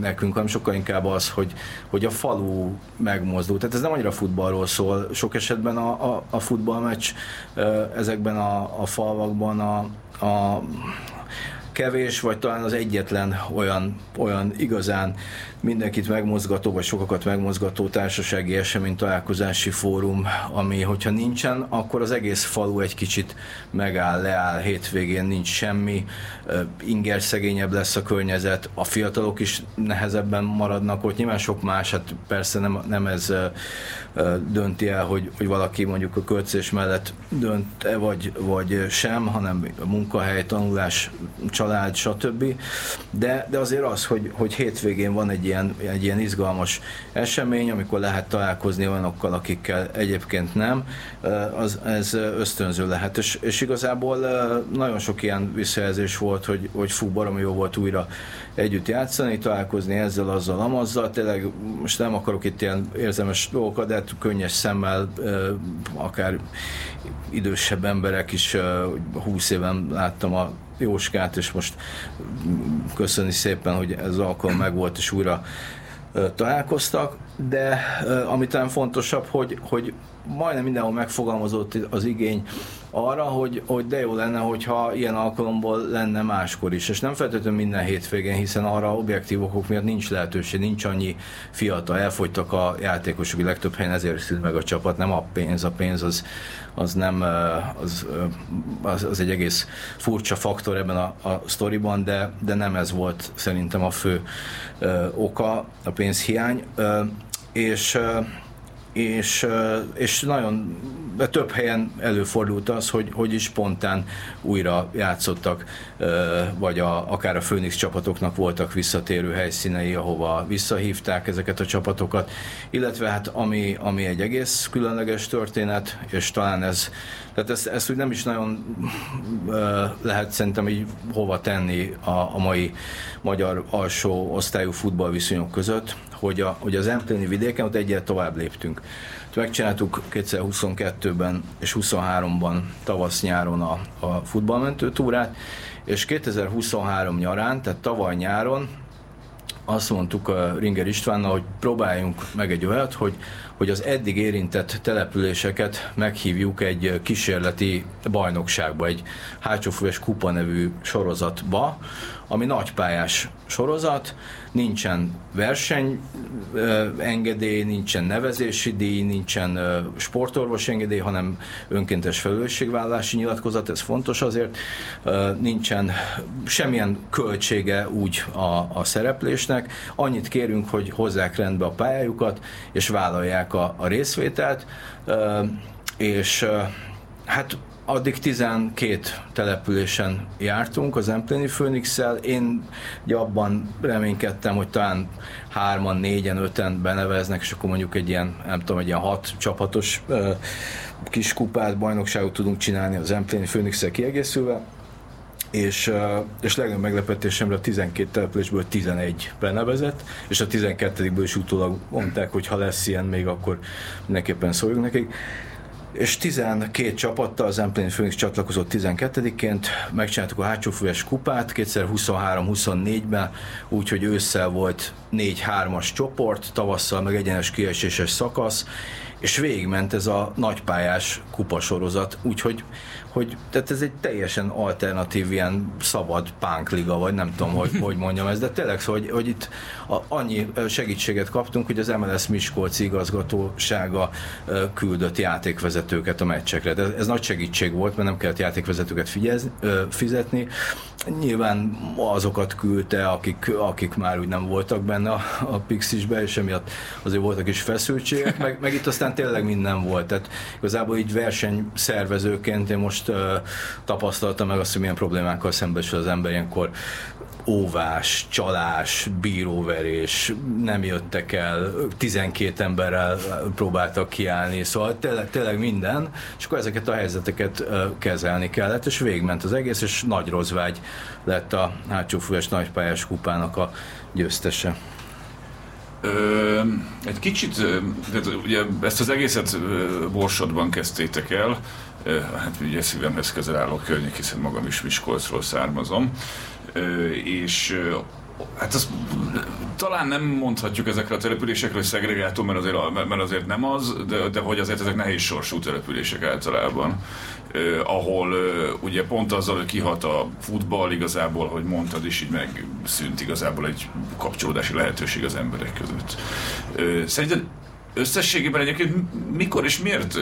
nekünk, hanem sokkal inkább az, hogy, hogy a falu megmozdult. Tehát ez nem annyira futballról szól. Sok esetben a, a, a futballmeccs ezekben a, a falvakban a, a kevés, vagy talán az egyetlen olyan, olyan igazán mindenkit megmozgató, vagy sokakat megmozgató társasági esemény, találkozási fórum, ami, hogyha nincsen, akkor az egész falu egy kicsit megáll, leáll, hétvégén nincs semmi, inger szegényebb lesz a környezet, a fiatalok is nehezebben maradnak ott, nyilván sok más, hát persze nem, nem ez dönti el, hogy, hogy valaki mondjuk a költözés mellett dönt-e vagy, vagy sem, hanem a munkahely, tanulás, család, stb. De, de azért az, hogy, hogy hétvégén van egy ilyen, egy ilyen izgalmas esemény, amikor lehet találkozni olyanokkal, akikkel egyébként nem, az, ez ösztönző lehet. És, és igazából nagyon sok ilyen visszajelzés volt, hogy, hogy fú, baromi jó volt újra együtt játszani, találkozni ezzel, azzal, amazzal. Tényleg most nem akarok itt ilyen érzelmes dolgokat, de hát könnyes szemmel, akár idősebb emberek is, 20 éven láttam a Jóskát, és most köszöni szépen, hogy ez alkalom megvolt, és újra találkoztak, de ami talán fontosabb, hogy, hogy majdnem mindenhol megfogalmazott az igény arra, hogy, hogy de jó lenne, hogyha ilyen alkalomból lenne máskor is, és nem feltétlenül minden hétvégén, hiszen arra objektív okok miatt nincs lehetőség, nincs annyi fiatal, elfogytak a játékosok, legtöbb helyen ezért szült meg a csapat, nem a pénz, a pénz az, az nem, az, az, az egy egész furcsa faktor ebben a, a sztoriban, de, de nem ez volt szerintem a fő ö, oka, a pénzhiány, ö, és és, és nagyon de több helyen előfordult az, hogy, hogy is spontán újra játszottak, vagy a, akár a Főnix csapatoknak voltak visszatérő helyszínei, ahova visszahívták ezeket a csapatokat, illetve hát ami, ami egy egész különleges történet, és talán ez, tehát ezt, ezt úgy nem is nagyon lehet szerintem így hova tenni a, a mai magyar alsó osztályú futballviszonyok között, hogy, a, hogy az Empléni vidéken ott egyet tovább léptünk. Megcsináltuk 2022-ben és 23-ban tavasz-nyáron a, a futballmentő túrát, és 2023 nyarán, tehát tavaly nyáron azt mondtuk a Ringer Istvánnal, hogy próbáljunk meg egy olyat, hogy, hogy az eddig érintett településeket meghívjuk egy kísérleti bajnokságba, egy hátsófős kupa nevű sorozatba, ami nagypályás sorozat, nincsen verseny engedély, nincsen nevezési díj, nincsen sportorvos engedély, hanem önkéntes felelősségvállalási nyilatkozat, ez fontos azért, nincsen semmilyen költsége úgy a, a szereplésnek, annyit kérünk, hogy hozzák rendbe a pályájukat, és vállalják a, a részvételt, és hát addig 12 településen jártunk az Empléni főnix Én ugye abban reménykedtem, hogy talán hárman, négyen, öten beneveznek, és akkor mondjuk egy ilyen, nem tudom, egy ilyen hat csapatos kis kupát, bajnokságot tudunk csinálni az Empléni főnix kiegészülve. És, és legnagyobb meglepetésemre a 12 településből 11 benevezett, és a 12-ből is utólag mondták, hogy ha lesz ilyen még, akkor mindenképpen szóljunk nekik és 12 csapattal az Emplén Phoenix csatlakozott 12-ként, megcsináltuk a hátsófújás kupát 2023-24-ben, úgyhogy ősszel volt 4-3-as csoport, tavasszal meg egyenes kieséses szakasz, és végigment ez a nagypályás kupasorozat, úgyhogy hogy tehát ez egy teljesen alternatív ilyen szabad pánkliga, vagy nem tudom, hogy, hogy mondjam ezt, de tényleg hogy, hogy itt a, annyi segítséget kaptunk, hogy az MLS Miskolci igazgatósága küldött játékvezetőket a meccsekre. De ez nagy segítség volt, mert nem kellett játékvezetőket figyelz, fizetni. Nyilván azokat küldte, akik, akik már úgy nem voltak benne a, a Pixisbe, és emiatt azért voltak is feszültségek, meg, meg itt aztán tényleg minden volt. Tehát igazából így versenyszervezőként én most uh, tapasztaltam meg azt, hogy milyen problémákkal szembesül az ember ilyenkor óvás, csalás, bíróverés, nem jöttek el, 12 emberrel próbáltak kiállni, szóval tényleg, tényleg minden, és akkor ezeket a helyzeteket kezelni kellett, és végment az egész, és nagy rozvágy lett a hátsó fújás nagypályás kupának a győztese. Ö, egy kicsit, ugye ezt az egészet Borsodban kezdtétek el, hát ugye szívemhez közel álló környék, hiszen magam is Miskolcról származom, és Hát azt talán nem mondhatjuk ezekre a településekre, hogy szegregátum, mert azért, mert azért nem az, de, de hogy azért ezek nehéz sorsú települések általában, ahol ugye pont azzal, hogy kihat a futball igazából, hogy mondtad is, így megszűnt igazából egy kapcsolódási lehetőség az emberek között. Eh, szerinted összességében egyébként mikor és miért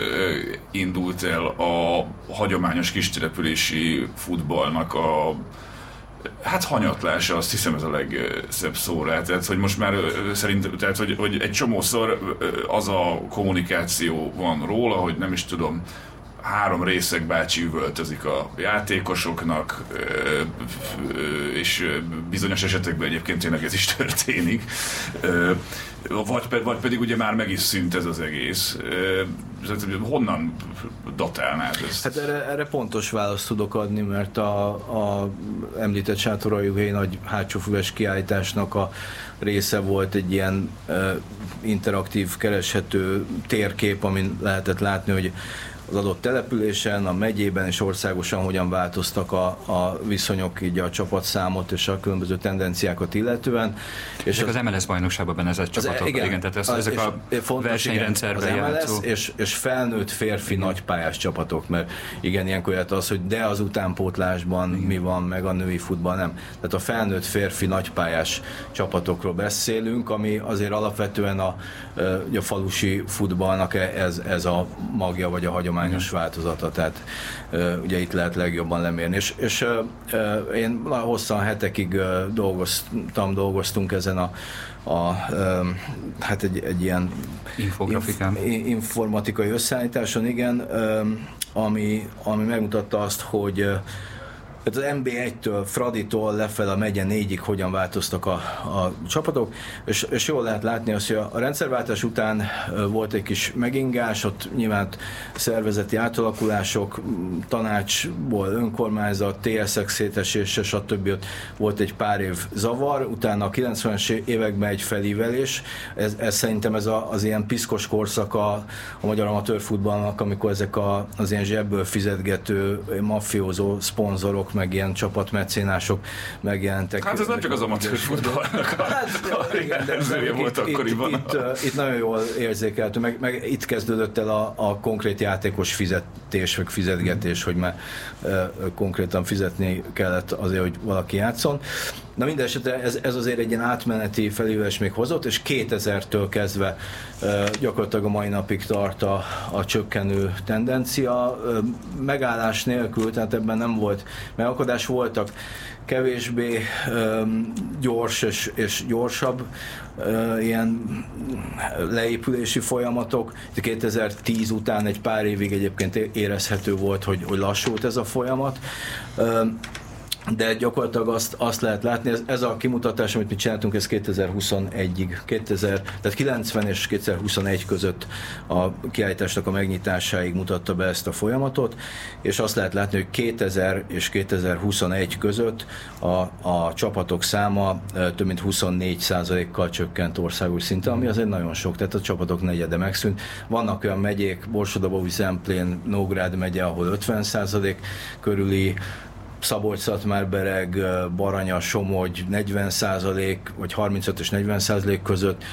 indult el a hagyományos kistelepülési futballnak a Hát hanyatlása, azt hiszem ez a legszebb szó rá. Tehát, hogy most már szerint, tehát, hogy, hogy egy csomószor az a kommunikáció van róla, hogy nem is tudom, három részek bácsi üvöltözik a játékosoknak, és bizonyos esetekben egyébként tényleg ez is történik. Vagy, vagy pedig ugye már meg is szűnt ez az egész. Honnan datálnád ezt? Hát erre, erre pontos választ tudok adni, mert a, a említett sátorajúhely nagy hátsófüves kiállításnak a része volt egy ilyen interaktív, kereshető térkép, amin lehetett látni, hogy az adott településen, a megyében és országosan hogyan változtak a, a viszonyok, így a csapatszámot és a különböző tendenciákat illetően. És ezek az, az MLS bajnokságban benezett csapatok, igen, igen tehát ez, az, ezek a fontos, versenyrendszerben igen, az MLS és, és felnőtt férfi igen. nagypályás csapatok, mert igen, ilyenkor jött az, hogy de az utánpótlásban igen. mi van, meg a női futball nem. Tehát a felnőtt férfi nagypályás csapatokról beszélünk, ami azért alapvetően a, a falusi futballnak ez, ez a magja vagy a hagyomány hagyományos mm. változata, tehát ugye itt lehet legjobban lemérni. És, és én hosszan hetekig dolgoztam, dolgoztunk ezen a a, hát egy, egy ilyen Infografikán. Inf, informatikai összeállításon, igen, ami, ami megmutatta azt, hogy az MB1-től, Fraditól lefel a megye négyig hogyan változtak a, a csapatok, és, és jól lehet látni azt, hogy a rendszerváltás után volt egy kis megingás, ott nyilván szervezeti átalakulások, tanácsból önkormányzat, TSX szétesése, stb. Ott volt egy pár év zavar, utána a 90-es években egy felívelés, ez, ez szerintem ez a, az ilyen piszkos korszak a, magyar amatőrfutballnak, amikor ezek a, az ilyen zsebből fizetgető mafiózó szponzorok meg ilyen csapatmecénások megjelentek. Hát ez nem csak az amatőr futballnak a, hát, a igen, de, volt itt, akkoriban. Itt, itt, itt, nagyon jól érzékeltő, meg, meg itt kezdődött el a, a konkrét játékos fizetés, vagy fizetgetés, hogy már e, konkrétan fizetni kellett azért, hogy valaki játszon. Na minden esetre ez, ez azért egy ilyen átmeneti felhívás még hozott, és 2000-től kezdve gyakorlatilag a mai napig tart a, a csökkenő tendencia. Megállás nélkül, tehát ebben nem volt megakadás, voltak kevésbé gyors és, és gyorsabb ilyen leépülési folyamatok. 2010 után egy pár évig egyébként érezhető volt, hogy, hogy lassult ez a folyamat. De gyakorlatilag azt, azt lehet látni, ez, ez a kimutatás, amit mi csináltunk, ez 2021-ig, 2000, tehát 90 és 2021 között a kiállításnak a megnyitásáig mutatta be ezt a folyamatot, és azt lehet látni, hogy 2000 és 2021 között a, a csapatok száma több mint 24 kal csökkent országos szinten, ami azért nagyon sok, tehát a csapatok negyede megszűnt. Vannak olyan megyék, Borsodabói, Zemplén, Nógrád megye, ahol 50% körüli szabolcs bereg, Baranya, Somogy 40% vagy 35 és 40 között.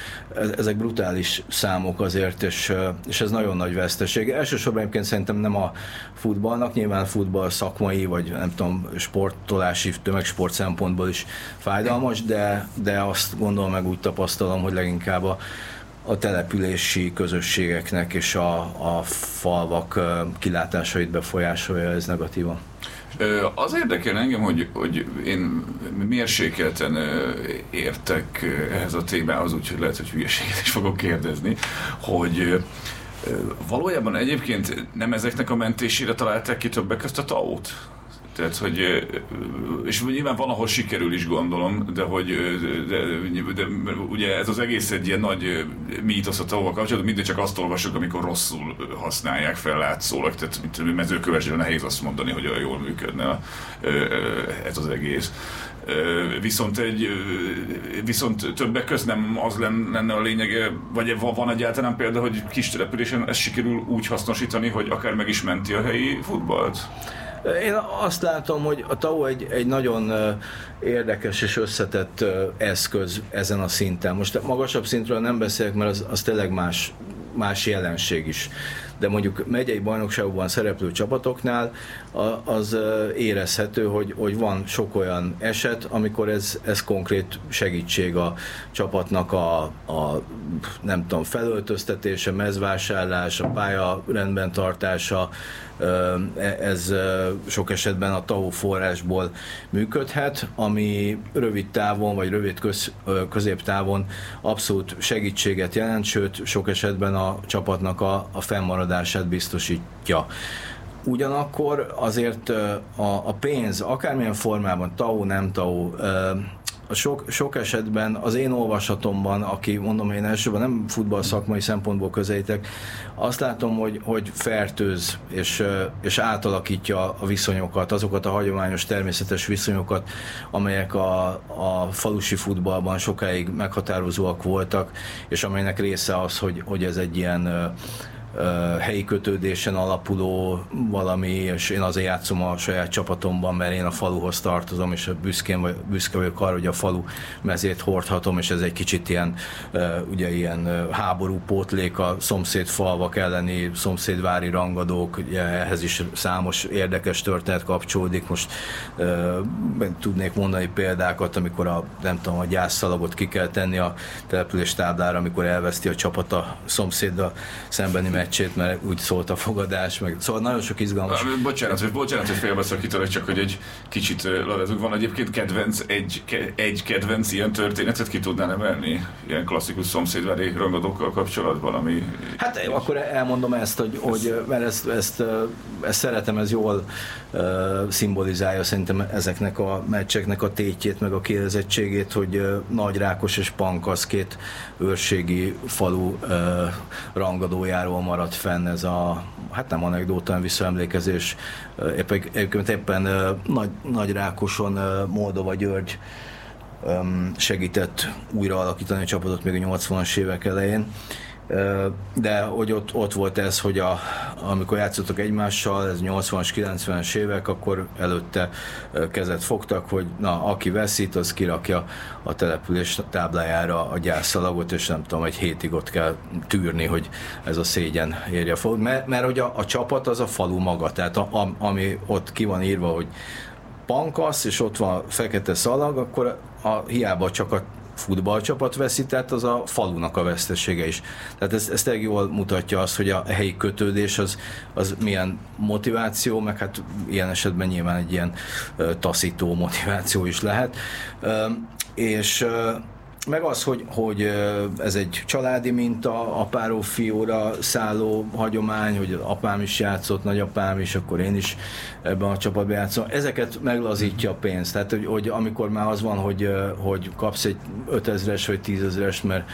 Ezek brutális számok azért, és, és ez nagyon nagy veszteség. Elsősorban egyébként szerintem nem a futballnak, nyilván futball szakmai, vagy nem tudom, sportolási, tömegsport szempontból is fájdalmas, de, de azt gondolom meg úgy tapasztalom, hogy leginkább a a települési közösségeknek és a, a falvak kilátásait befolyásolja ez negatívan. Az érdekel engem, hogy, hogy én mérsékelten értek ehhez a témához, úgyhogy lehet, hogy hülyeséget is fogok kérdezni, hogy valójában egyébként nem ezeknek a mentésére találták ki többek közt a tau-t? Tehát, hogy, és nyilván van, ahol sikerül is gondolom, de hogy de, de, de, ugye ez az egész egy ilyen nagy mítosz a tavval kapcsolatban, mindig csak azt olvasok, amikor rosszul használják fel látszólag, tehát mint mezőkövesdről nehéz azt mondani, hogy olyan jól működne ez az egész. Viszont, egy, viszont többek között nem az lenne a lényege, vagy van egyáltalán példa, hogy kis településen ezt sikerül úgy hasznosítani, hogy akár meg is menti a helyi futballt? Én azt látom, hogy a TAO egy, egy nagyon érdekes és összetett eszköz ezen a szinten. Most magasabb szintről nem beszélek, mert az, az tényleg más, más jelenség is de mondjuk megyei bajnokságban szereplő csapatoknál az érezhető, hogy, hogy van sok olyan eset, amikor ez, ez konkrét segítség a csapatnak a, a nem tudom, felöltöztetése, mezvásárlás, a pálya rendben tartása, e, ez sok esetben a TAO forrásból működhet, ami rövid távon, vagy rövid köz, középtávon abszolút segítséget jelent, sőt sok esetben a csapatnak a, a fennmaradását biztosítja. Ugyanakkor azért a, a pénz, akármilyen formában, TAO, nem TAO, a sok, sok esetben az én olvasatomban, aki mondom én elsőben nem futball szakmai szempontból közelítek, azt látom, hogy, hogy fertőz és, és átalakítja a viszonyokat, azokat a hagyományos természetes viszonyokat, amelyek a, a falusi futballban sokáig meghatározóak voltak, és amelynek része az, hogy, hogy ez egy ilyen helyi kötődésen alapuló valami, és én azért játszom a saját csapatomban, mert én a faluhoz tartozom, és büszkén vagy, büszke vagyok arra, hogy a falu mezét hordhatom, és ez egy kicsit ilyen, ugye ilyen háború pótlék a szomszéd falvak elleni szomszédvári rangadók, ugye ehhez is számos érdekes történet kapcsolódik. Most tudnék mondani példákat, amikor a, nem tudom, a gyászszalagot ki kell tenni a település táblára, amikor elveszti a csapat a szomszéddal szembeni meccsét, mert úgy szólt a fogadás, meg szóval nagyon sok izgalmas. Bocsánat, hogy bocsánat, hogy félbeszakítalak, csak hogy egy kicsit lalezünk. Van egyébként kedvenc, egy, egy kedvenc ilyen történetet ki tudnál emelni? Ilyen klasszikus szomszédvári rangadókkal kapcsolatban, ami... Hát akkor elmondom ezt, hogy, hogy mert ezt, ezt, ezt szeretem, ez jól uh, szimbolizálja szerintem ezeknek a meccseknek a tétjét, meg a kérezettségét, hogy uh, Nagy Rákos és Pankasz két őrségi falu uh, rangadójáról maradt fenn ez a, hát nem anekdóta, hanem visszaemlékezés. Éppen, éppen, éppen Nagy, Nagy Rákoson Moldova György segített újra alakítani a csapatot még a 80-as évek elején de hogy ott, ott volt ez, hogy a, amikor játszottak egymással, ez 80-as, 90-es évek, akkor előtte kezet fogtak, hogy na, aki veszít, az kirakja a település táblájára a gyászalagot, és nem tudom, egy hétig ott kell tűrni, hogy ez a szégyen érje fog. Mert, mert hogy a, a csapat az a falu maga, tehát a, a, ami ott ki van írva, hogy pankasz, és ott van fekete szalag, akkor a, hiába csak a futballcsapat veszített, az a falunak a vesztesége is. Tehát ez, ez tényleg jól mutatja azt, hogy a helyi kötődés az, az milyen motiváció, meg hát ilyen esetben nyilván egy ilyen taszító motiváció is lehet. És meg az, hogy, hogy ez egy családi minta, apáról fiúra szálló hagyomány, hogy apám is játszott, nagyapám is, akkor én is ebben a csapatban játszom. Ezeket meglazítja a pénz. Tehát, hogy, hogy amikor már az van, hogy, hogy kapsz egy 5000-es vagy 10 mert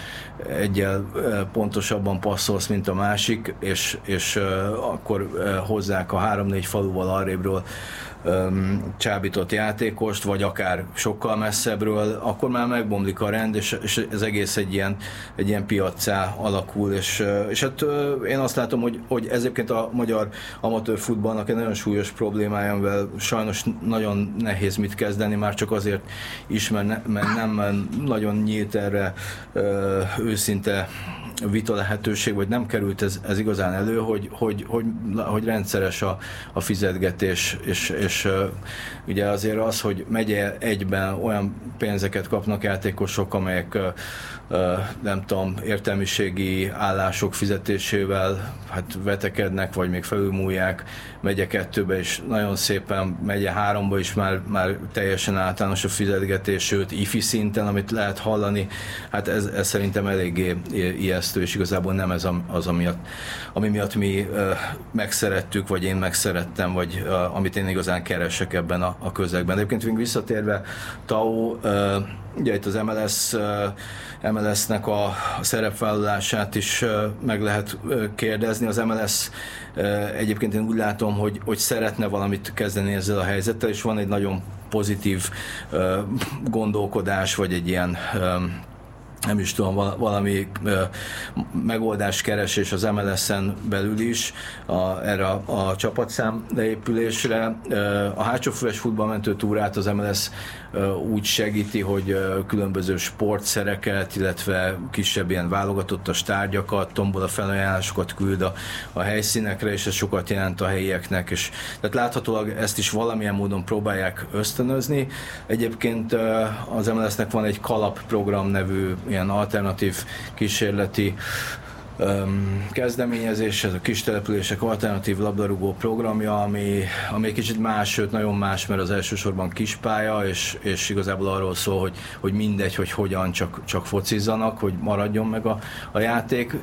egyel pontosabban passzolsz, mint a másik, és, és akkor hozzák a három-négy faluval arrébről csábított játékost, vagy akár sokkal messzebbről, akkor már megbomlik a rend, és, és ez egész egy ilyen, egy ilyen piacá alakul, és, és hát én azt látom, hogy, hogy ezeket a magyar amatőr futballnak egy nagyon súlyos problémája, amivel sajnos nagyon nehéz mit kezdeni, már csak azért is, mert, ne, mert nem nagyon nyílt erre őszinte vita lehetőség, vagy nem került ez, ez igazán elő, hogy, hogy, hogy, hogy rendszeres a, a fizetgetés, és, és ugye azért az, hogy megye egyben olyan pénzeket kapnak játékosok, amelyek nem tudom, értelmiségi állások fizetésével hát vetekednek, vagy még felülmúlják, megye kettőbe is nagyon szépen, megye háromba is már, már teljesen általános a fizetgetés, sőt, ifi szinten, amit lehet hallani, hát ez, ez szerintem eléggé ijesztő, és igazából nem ez az, amiatt, ami miatt mi megszerettük, vagy én megszerettem, vagy amit én igazán keresek ebben a, a közegben. Egyébként visszatérve, Tau, ugye itt az MLS MLS-nek a szerepvállalását is meg lehet kérdezni. Az MLS egyébként én úgy látom, hogy, hogy szeretne valamit kezdeni ezzel a helyzettel, és van egy nagyon pozitív gondolkodás, vagy egy ilyen nem is tudom, valami megoldás keresés az MLS-en belül is a, erre a, a csapatszám leépülésre. A hátsófüves futballmentő túrát az MLS úgy segíti, hogy különböző sportszereket, illetve kisebb ilyen válogatottas tárgyakat, tombola felajánlásokat küld a, a helyszínekre, és ez sokat jelent a helyieknek, és tehát láthatólag ezt is valamilyen módon próbálják ösztönözni. Egyébként az MLS-nek van egy kalap program nevű ilyen alternatív kísérleti kezdeményezés, ez a kis települések alternatív labdarúgó programja, ami, ami egy kicsit más, sőt nagyon más, mert az elsősorban kispálya, és, és igazából arról szól, hogy, hogy mindegy, hogy hogyan csak, csak focizzanak, hogy maradjon meg a, a játék.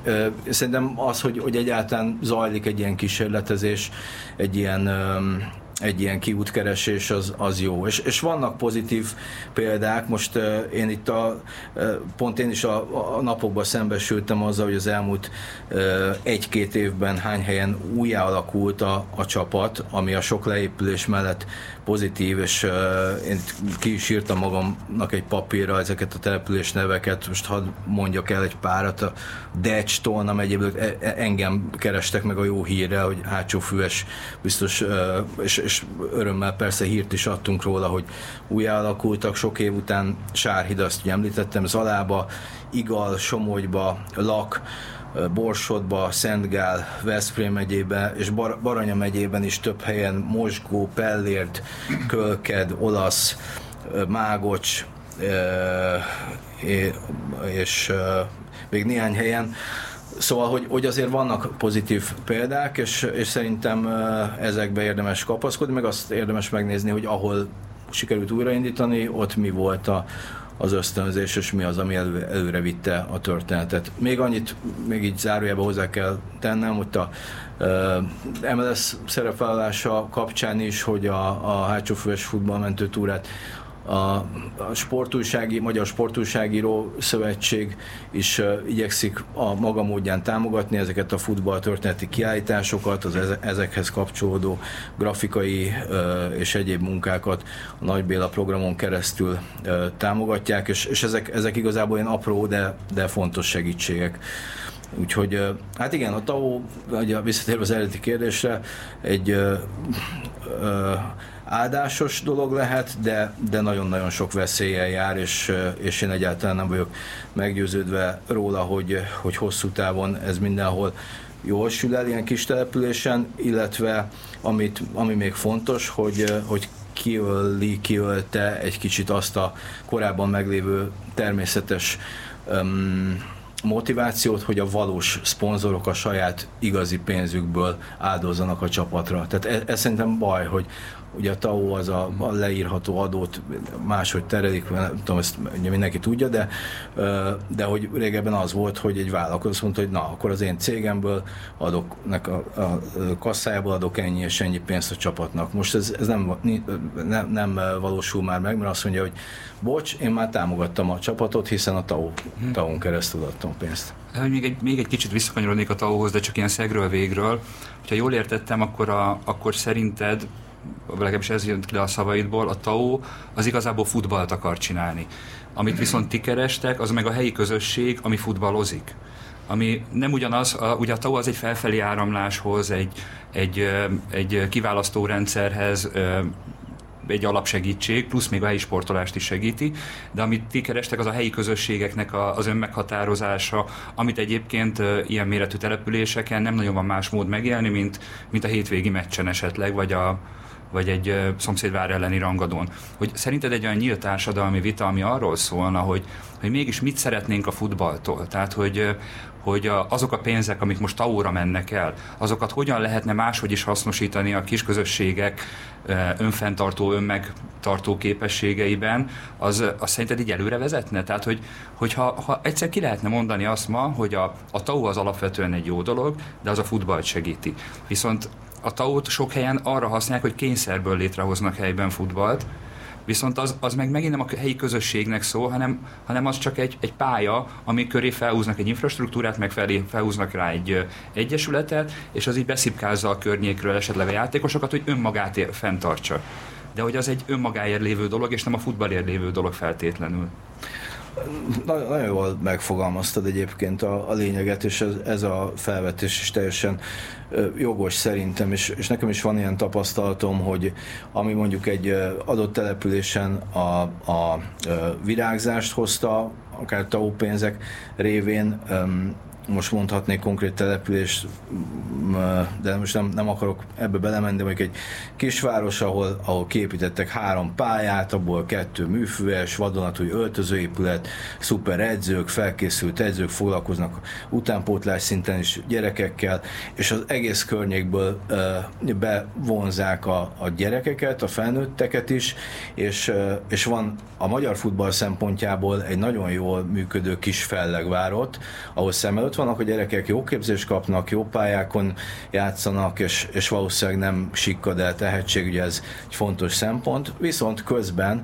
Szerintem az, hogy, hogy egyáltalán zajlik egy ilyen kísérletezés, egy ilyen egy ilyen kiútkeresés az, az jó. És, és vannak pozitív példák, most én itt a, pont én is a, a napokban szembesültem azzal, hogy az elmúlt egy-két évben hány helyen újjá alakult a, a csapat, ami a sok leépülés mellett pozitív, és uh, én ki is írtam magamnak egy papírra ezeket a település neveket, most hadd mondjak el egy párat, a Decs, Tolna megyéből e, e, engem kerestek meg a jó hírre, hogy hátsó füves biztos, uh, és, és örömmel persze hírt is adtunk róla, hogy újjáalakultak sok év után, Sárhid azt ugye említettem, Zalába, Igal, Somogyba, Lak, Borsodba, Szentgál, Veszprém megyébe és Bar- Baranya megyében is több helyen Mosgó, Pellért, Kölked, Olasz, Mágocs és még néhány helyen Szóval, hogy, hogy azért vannak pozitív példák, és, és szerintem ezekbe érdemes kapaszkodni, meg azt érdemes megnézni, hogy ahol sikerült újraindítani, ott mi volt a, az ösztönzés, és mi az, ami elő, előre vitte a történetet. Még annyit, még így zárójába hozzá kell tennem, hogy a uh, MLS szerepvállalása kapcsán is, hogy a, a hátsófüves futballmentő túrát a, a sportújsági, Magyar Sportújságíró Szövetség is uh, igyekszik a maga módján támogatni ezeket a futball történeti kiállításokat, az ezekhez kapcsolódó grafikai uh, és egyéb munkákat a Nagy Béla programon keresztül uh, támogatják, és, és ezek, ezek igazából ilyen apró, de, de fontos segítségek. Úgyhogy, hát igen, a TAO, visszatérve az eredeti kérdésre, egy ö, ö, áldásos dolog lehet, de, de nagyon-nagyon sok veszéllyel jár, és, és én egyáltalán nem vagyok meggyőződve róla, hogy, hogy hosszú távon ez mindenhol jól sül el ilyen kis településen, illetve amit, ami még fontos, hogy, hogy kiöli, kiölte egy kicsit azt a korábban meglévő természetes um, motivációt, hogy a valós szponzorok a saját igazi pénzükből áldozzanak a csapatra. Tehát ez, ez szerintem baj, hogy, ugye a TAO az a, a leírható adót máshogy terelik, nem tudom, ezt mindenki tudja, de, de hogy régebben az volt, hogy egy vállalkozó mondta, hogy na, akkor az én cégemből adok, a, a kasszájából adok ennyi és ennyi pénzt a csapatnak. Most ez, ez nem, nem, nem valósul már meg, mert azt mondja, hogy bocs, én már támogattam a csapatot, hiszen a TAO, hm. TAO-n keresztül adtam pénzt. Még egy, még egy kicsit visszakanyarodnék a TAO-hoz, de csak ilyen szegről végről. Ha jól értettem, akkor, a, akkor szerinted legalábbis ez jön le a szavaidból, a TAO az igazából futballt akar csinálni. Amit viszont ti kerestek, az meg a helyi közösség, ami futballozik. Ami nem ugyanaz, a, ugye a TAO az egy felfelé áramláshoz, egy, egy, egy kiválasztó rendszerhez, egy alapsegítség, plusz még a helyi sportolást is segíti, de amit ti kerestek, az a helyi közösségeknek a, az önmeghatározása, amit egyébként ilyen méretű településeken nem nagyon van más mód megélni, mint, mint a hétvégi meccsen esetleg, vagy a, vagy egy szomszédvár elleni rangadón. Hogy szerinted egy olyan nyílt társadalmi vita, ami arról szólna, hogy, hogy mégis mit szeretnénk a futballtól? Tehát, hogy, hogy azok a pénzek, amik most taóra mennek el, azokat hogyan lehetne máshogy is hasznosítani a kisközösségek önfenntartó, önmegtartó képességeiben, az, az szerinted így előre vezetne? Tehát, hogy, hogyha ha egyszer ki lehetne mondani azt ma, hogy a, a TAO az alapvetően egy jó dolog, de az a futballt segíti. Viszont a TAO-t sok helyen arra használják, hogy kényszerből létrehoznak helyben futballt, viszont az, az meg megint nem a helyi közösségnek szól, hanem, hanem az csak egy, egy pálya, ami köré felhúznak egy infrastruktúrát, meg felé felhúznak rá egy egyesületet, és az így beszipkázza a környékről esetleg a játékosokat, hogy önmagát ér, fenntartsa. De hogy az egy önmagáért lévő dolog, és nem a futballért lévő dolog feltétlenül. Nagyon jól megfogalmaztad egyébként a, a lényeget, és ez, ez a felvetés is teljesen jogos szerintem, és, és nekem is van ilyen tapasztalatom, hogy ami mondjuk egy adott településen a, a virágzást hozta, akár TAO pénzek révén, most mondhatnék konkrét települést, de most nem, nem akarok ebbe belemenni, de mondjuk egy kisváros, ahol, ahol képítettek három pályát, abból kettő műfüves, vadonatúj öltözőépület, szuper edzők, felkészült edzők foglalkoznak utánpótlás szinten is gyerekekkel, és az egész környékből bevonzák a, a gyerekeket, a felnőtteket is, és, és van a magyar futball szempontjából egy nagyon jól működő kis fellegvárot, ahol szem előtt vannak a gyerekek, jó képzést kapnak, jó pályákon játszanak, és, és valószínűleg nem sikkad el tehetség, ugye ez egy fontos szempont, viszont közben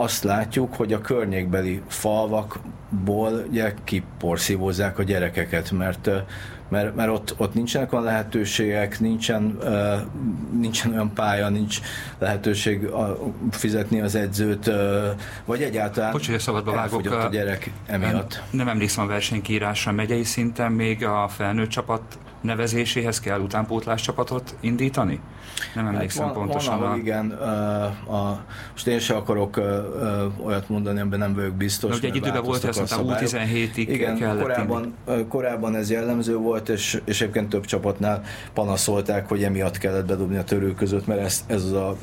azt látjuk, hogy a környékbeli falvakból ugye kiporszívozzák a gyerekeket, mert mert, mert ott, ott nincsenek olyan lehetőségek, nincsen, nincsen olyan pálya, nincs lehetőség a, fizetni az edzőt, vagy egyáltalán Bocs, hogy szabadba vágok, a gyerek emiatt. Nem, nem emlékszem a versenykírásra megyei szinten még a felnőtt csapat nevezéséhez kell utánpótlás csapatot indítani? Nem hát emlékszem van, pontosan. Van, a... igen, uh, a, most én sem akarok olyat mondani, amiben nem vagyok biztos. De ugye egy időben volt, hogy azt mondta, U17-ig igen, kellett korábban, korábban ez jellemző volt, és, és egyébként több csapatnál panaszolták, hogy emiatt kellett bedobni a törő között, mert ez, ez az a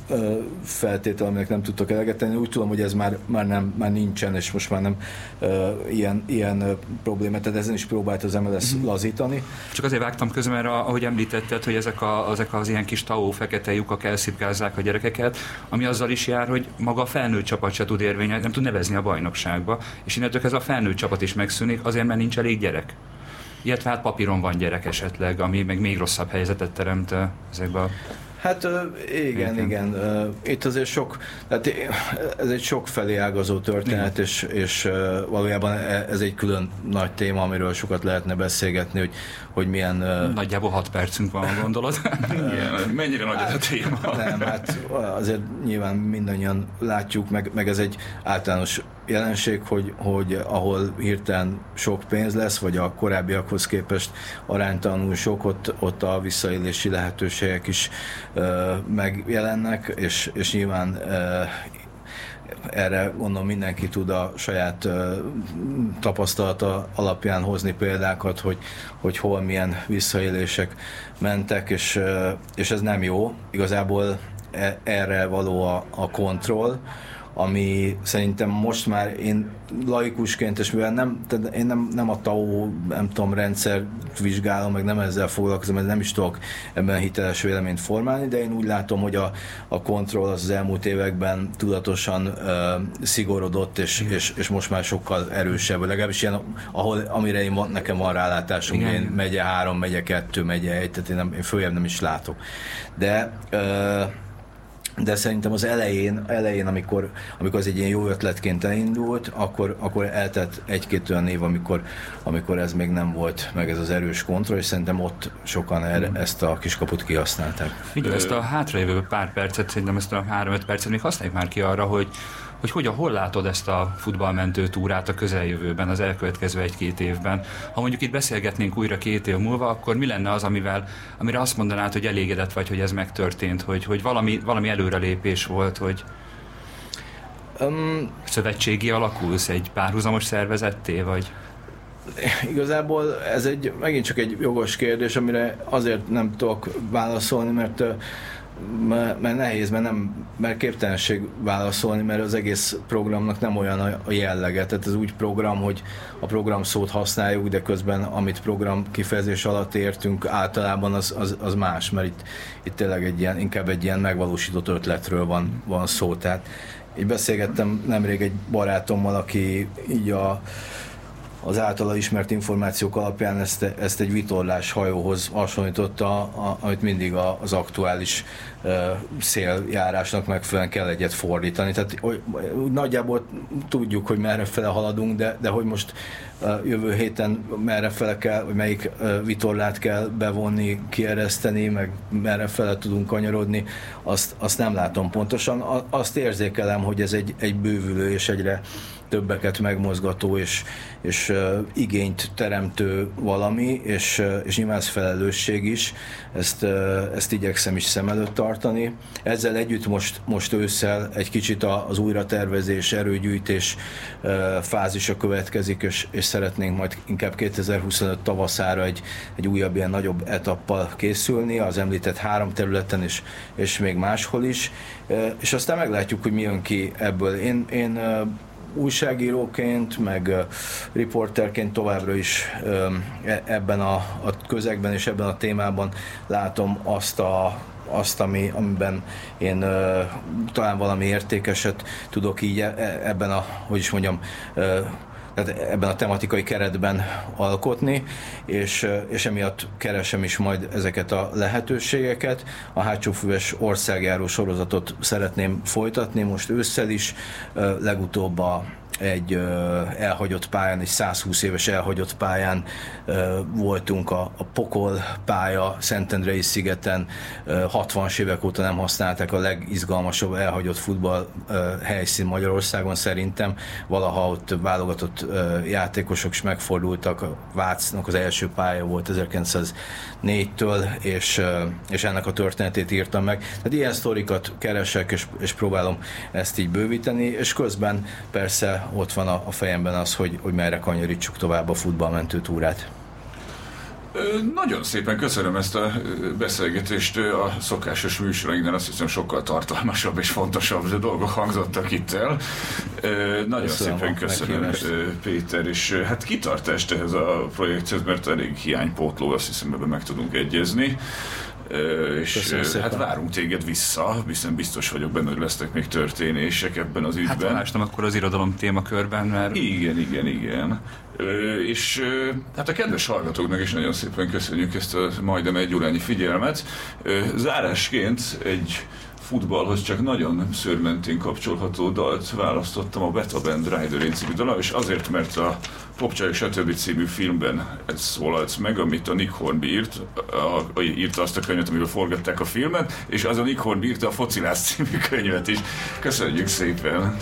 feltétel, aminek nem tudtok eleget tenni. Úgy tudom, hogy ez már, már, nem, már nincsen, és most már nem uh, ilyen, ilyen uh, probléma, tehát ezen is próbált az MLS mm-hmm. lazítani. Csak azért vágtam közben, mert ahogy említetted, hogy ezek, a, ezek az ilyen kis tau fekete lyukak elszipkázzák a gyerekeket, ami azzal is jár, hogy maga a felnőtt csapat se tud érvényelni, nem tud nevezni a bajnokságba, és innentől ez a felnőtt csapat is megszűnik, azért, mert nincs elég gyerek. Illetve hát papíron van gyerek esetleg, ami meg még rosszabb helyzetet teremt ezekbe a Hát igen, igen. igen. Itt azért sok, tehát ez egy sok felé ágazó történet, és, és valójában e, ez egy külön nagy téma, amiről sokat lehetne beszélgetni, hogy, hogy milyen... Nagyjából 6 percünk van, gondolod? igen, mennyire nagy ez a téma? Nem, hát azért nyilván mindannyian látjuk, meg, meg ez egy általános jelenség, hogy, hogy ahol hirtelen sok pénz lesz, vagy a korábbiakhoz képest aránytalanul sok, ott, ott a visszaélési lehetőségek is ö, megjelennek, és, és nyilván ö, erre gondolom mindenki tud a saját ö, tapasztalata alapján hozni példákat, hogy, hogy hol milyen visszaélések mentek, és, ö, és ez nem jó. Igazából e, erre való a, a kontroll, ami szerintem most már én laikusként, és mivel nem, tehát én nem, nem a TAO, nem tudom, rendszer vizsgálom, meg nem ezzel foglalkozom, ez nem is tudok ebben hiteles véleményt formálni, de én úgy látom, hogy a, a kontroll az, az elmúlt években tudatosan uh, szigorodott, és, és, és, most már sokkal erősebb, legalábbis ilyen, ahol, amire én van, nekem van rálátásom, Igen. én megye három, megye kettő, megye egy, tehát én, nem, én följebb nem is látok. De uh, de szerintem az elején, elején amikor, amikor az egy ilyen jó ötletként elindult, akkor, akkor eltett egy-két olyan év, amikor, amikor ez még nem volt meg ez az erős kontroll, és szerintem ott sokan erre, mm. ezt a kiskaput kihasználták. Figyelj, ezt a hátralévő pár percet, szerintem ezt a három-öt percet még használjuk már ki arra, hogy hogy hogyan, hol látod ezt a futballmentő túrát a közeljövőben, az elkövetkező egy-két évben. Ha mondjuk itt beszélgetnénk újra két év múlva, akkor mi lenne az, amivel, amire azt mondanád, hogy elégedett vagy, hogy ez megtörtént, hogy, hogy valami, valami előrelépés volt, hogy um, szövetségi alakulsz, egy párhuzamos szervezetté, vagy? Igazából ez egy, megint csak egy jogos kérdés, amire azért nem tudok válaszolni, mert mert, nehéz, mert, nem, mert képtelenség válaszolni, mert az egész programnak nem olyan a jellege. Tehát ez úgy program, hogy a program szót használjuk, de közben amit program kifejezés alatt értünk, általában az, az, az más, mert itt, itt tényleg egy ilyen, inkább egy ilyen megvalósított ötletről van, van szó. Tehát így beszélgettem nemrég egy barátommal, aki így a az általa ismert információk alapján ezt, ezt egy vitorlás hajóhoz hasonlította, a, amit mindig az aktuális széljárásnak megfelelően kell egyet fordítani. Tehát hogy, nagyjából tudjuk, hogy merre fele haladunk, de, de hogy most jövő héten merre fele kell, vagy melyik vitorlát kell bevonni, kiereszteni, meg merre fele tudunk kanyarodni, azt, azt nem látom pontosan. Azt érzékelem, hogy ez egy, egy bővülő és egyre többeket megmozgató és, és igényt teremtő valami, és, és nyilván ez felelősség is, ezt, ezt igyekszem is szem előtt tartani. Ezzel együtt most, most ősszel egy kicsit az újratervezés, erőgyűjtés fázisa következik, és, és szeretnénk majd inkább 2025 tavaszára egy, egy újabb ilyen nagyobb etappal készülni, az említett három területen és, és még máshol is, és aztán meglátjuk, hogy mi jön ki ebből. Én, én újságíróként, meg riporterként továbbra is e, ebben a, a közegben és ebben a témában látom azt a azt, ami, amiben én uh, talán valami értékeset tudok így e, e, ebben a, hogy is mondjam, tehát ebben a tematikai keretben alkotni, és, és emiatt keresem is majd ezeket a lehetőségeket. A hátsófüves országjáró sorozatot szeretném folytatni, most ősszel is, legutóbb a egy elhagyott pályán, egy 120 éves elhagyott pályán voltunk a, a Pokol pálya Szentendrei szigeten, 60-as évek óta nem használták a legizgalmasabb elhagyott futball helyszín Magyarországon szerintem. Valaha ott válogatott játékosok is megfordultak, Vácnak az első pálya volt 1904-től, és, és ennek a történetét írtam meg. Tehát ilyen sztorikat keresek, és, és próbálom ezt így bővíteni, és közben persze ott van a, a fejemben az, hogy, hogy merre kanyarítsuk tovább a futballmentő túrát. Nagyon szépen köszönöm ezt a beszélgetést. A szokásos műsorainknál azt hiszem sokkal tartalmasabb és fontosabb dolgok hangzottak itt el. Nagyon köszönöm szépen köszönöm, Péter, és hát kitartást ehhez a projekthez, mert elég hiánypótló, azt hiszem ebben meg tudunk egyezni és hát várunk téged vissza, hiszen biztos vagyok benne, hogy lesznek még történések ebben az ügyben. Hát olvastam akkor az irodalom témakörben, mert... Igen, igen, igen. És hát a kedves hallgatóknak is nagyon szépen köszönjük ezt a majdnem egy órányi figyelmet. Zárásként egy futballhoz csak nagyon szörmentén kapcsolható dalt választottam, a Beta Band Rider című dal, és azért, mert a Popcsajok stb. című filmben ez szólalt meg, amit a Nick Hornby írt, a, írta azt a könyvet, amivel forgatták a filmet, és az a Nick Hornby írta a Focilász című könyvet is. Köszönjük szépen!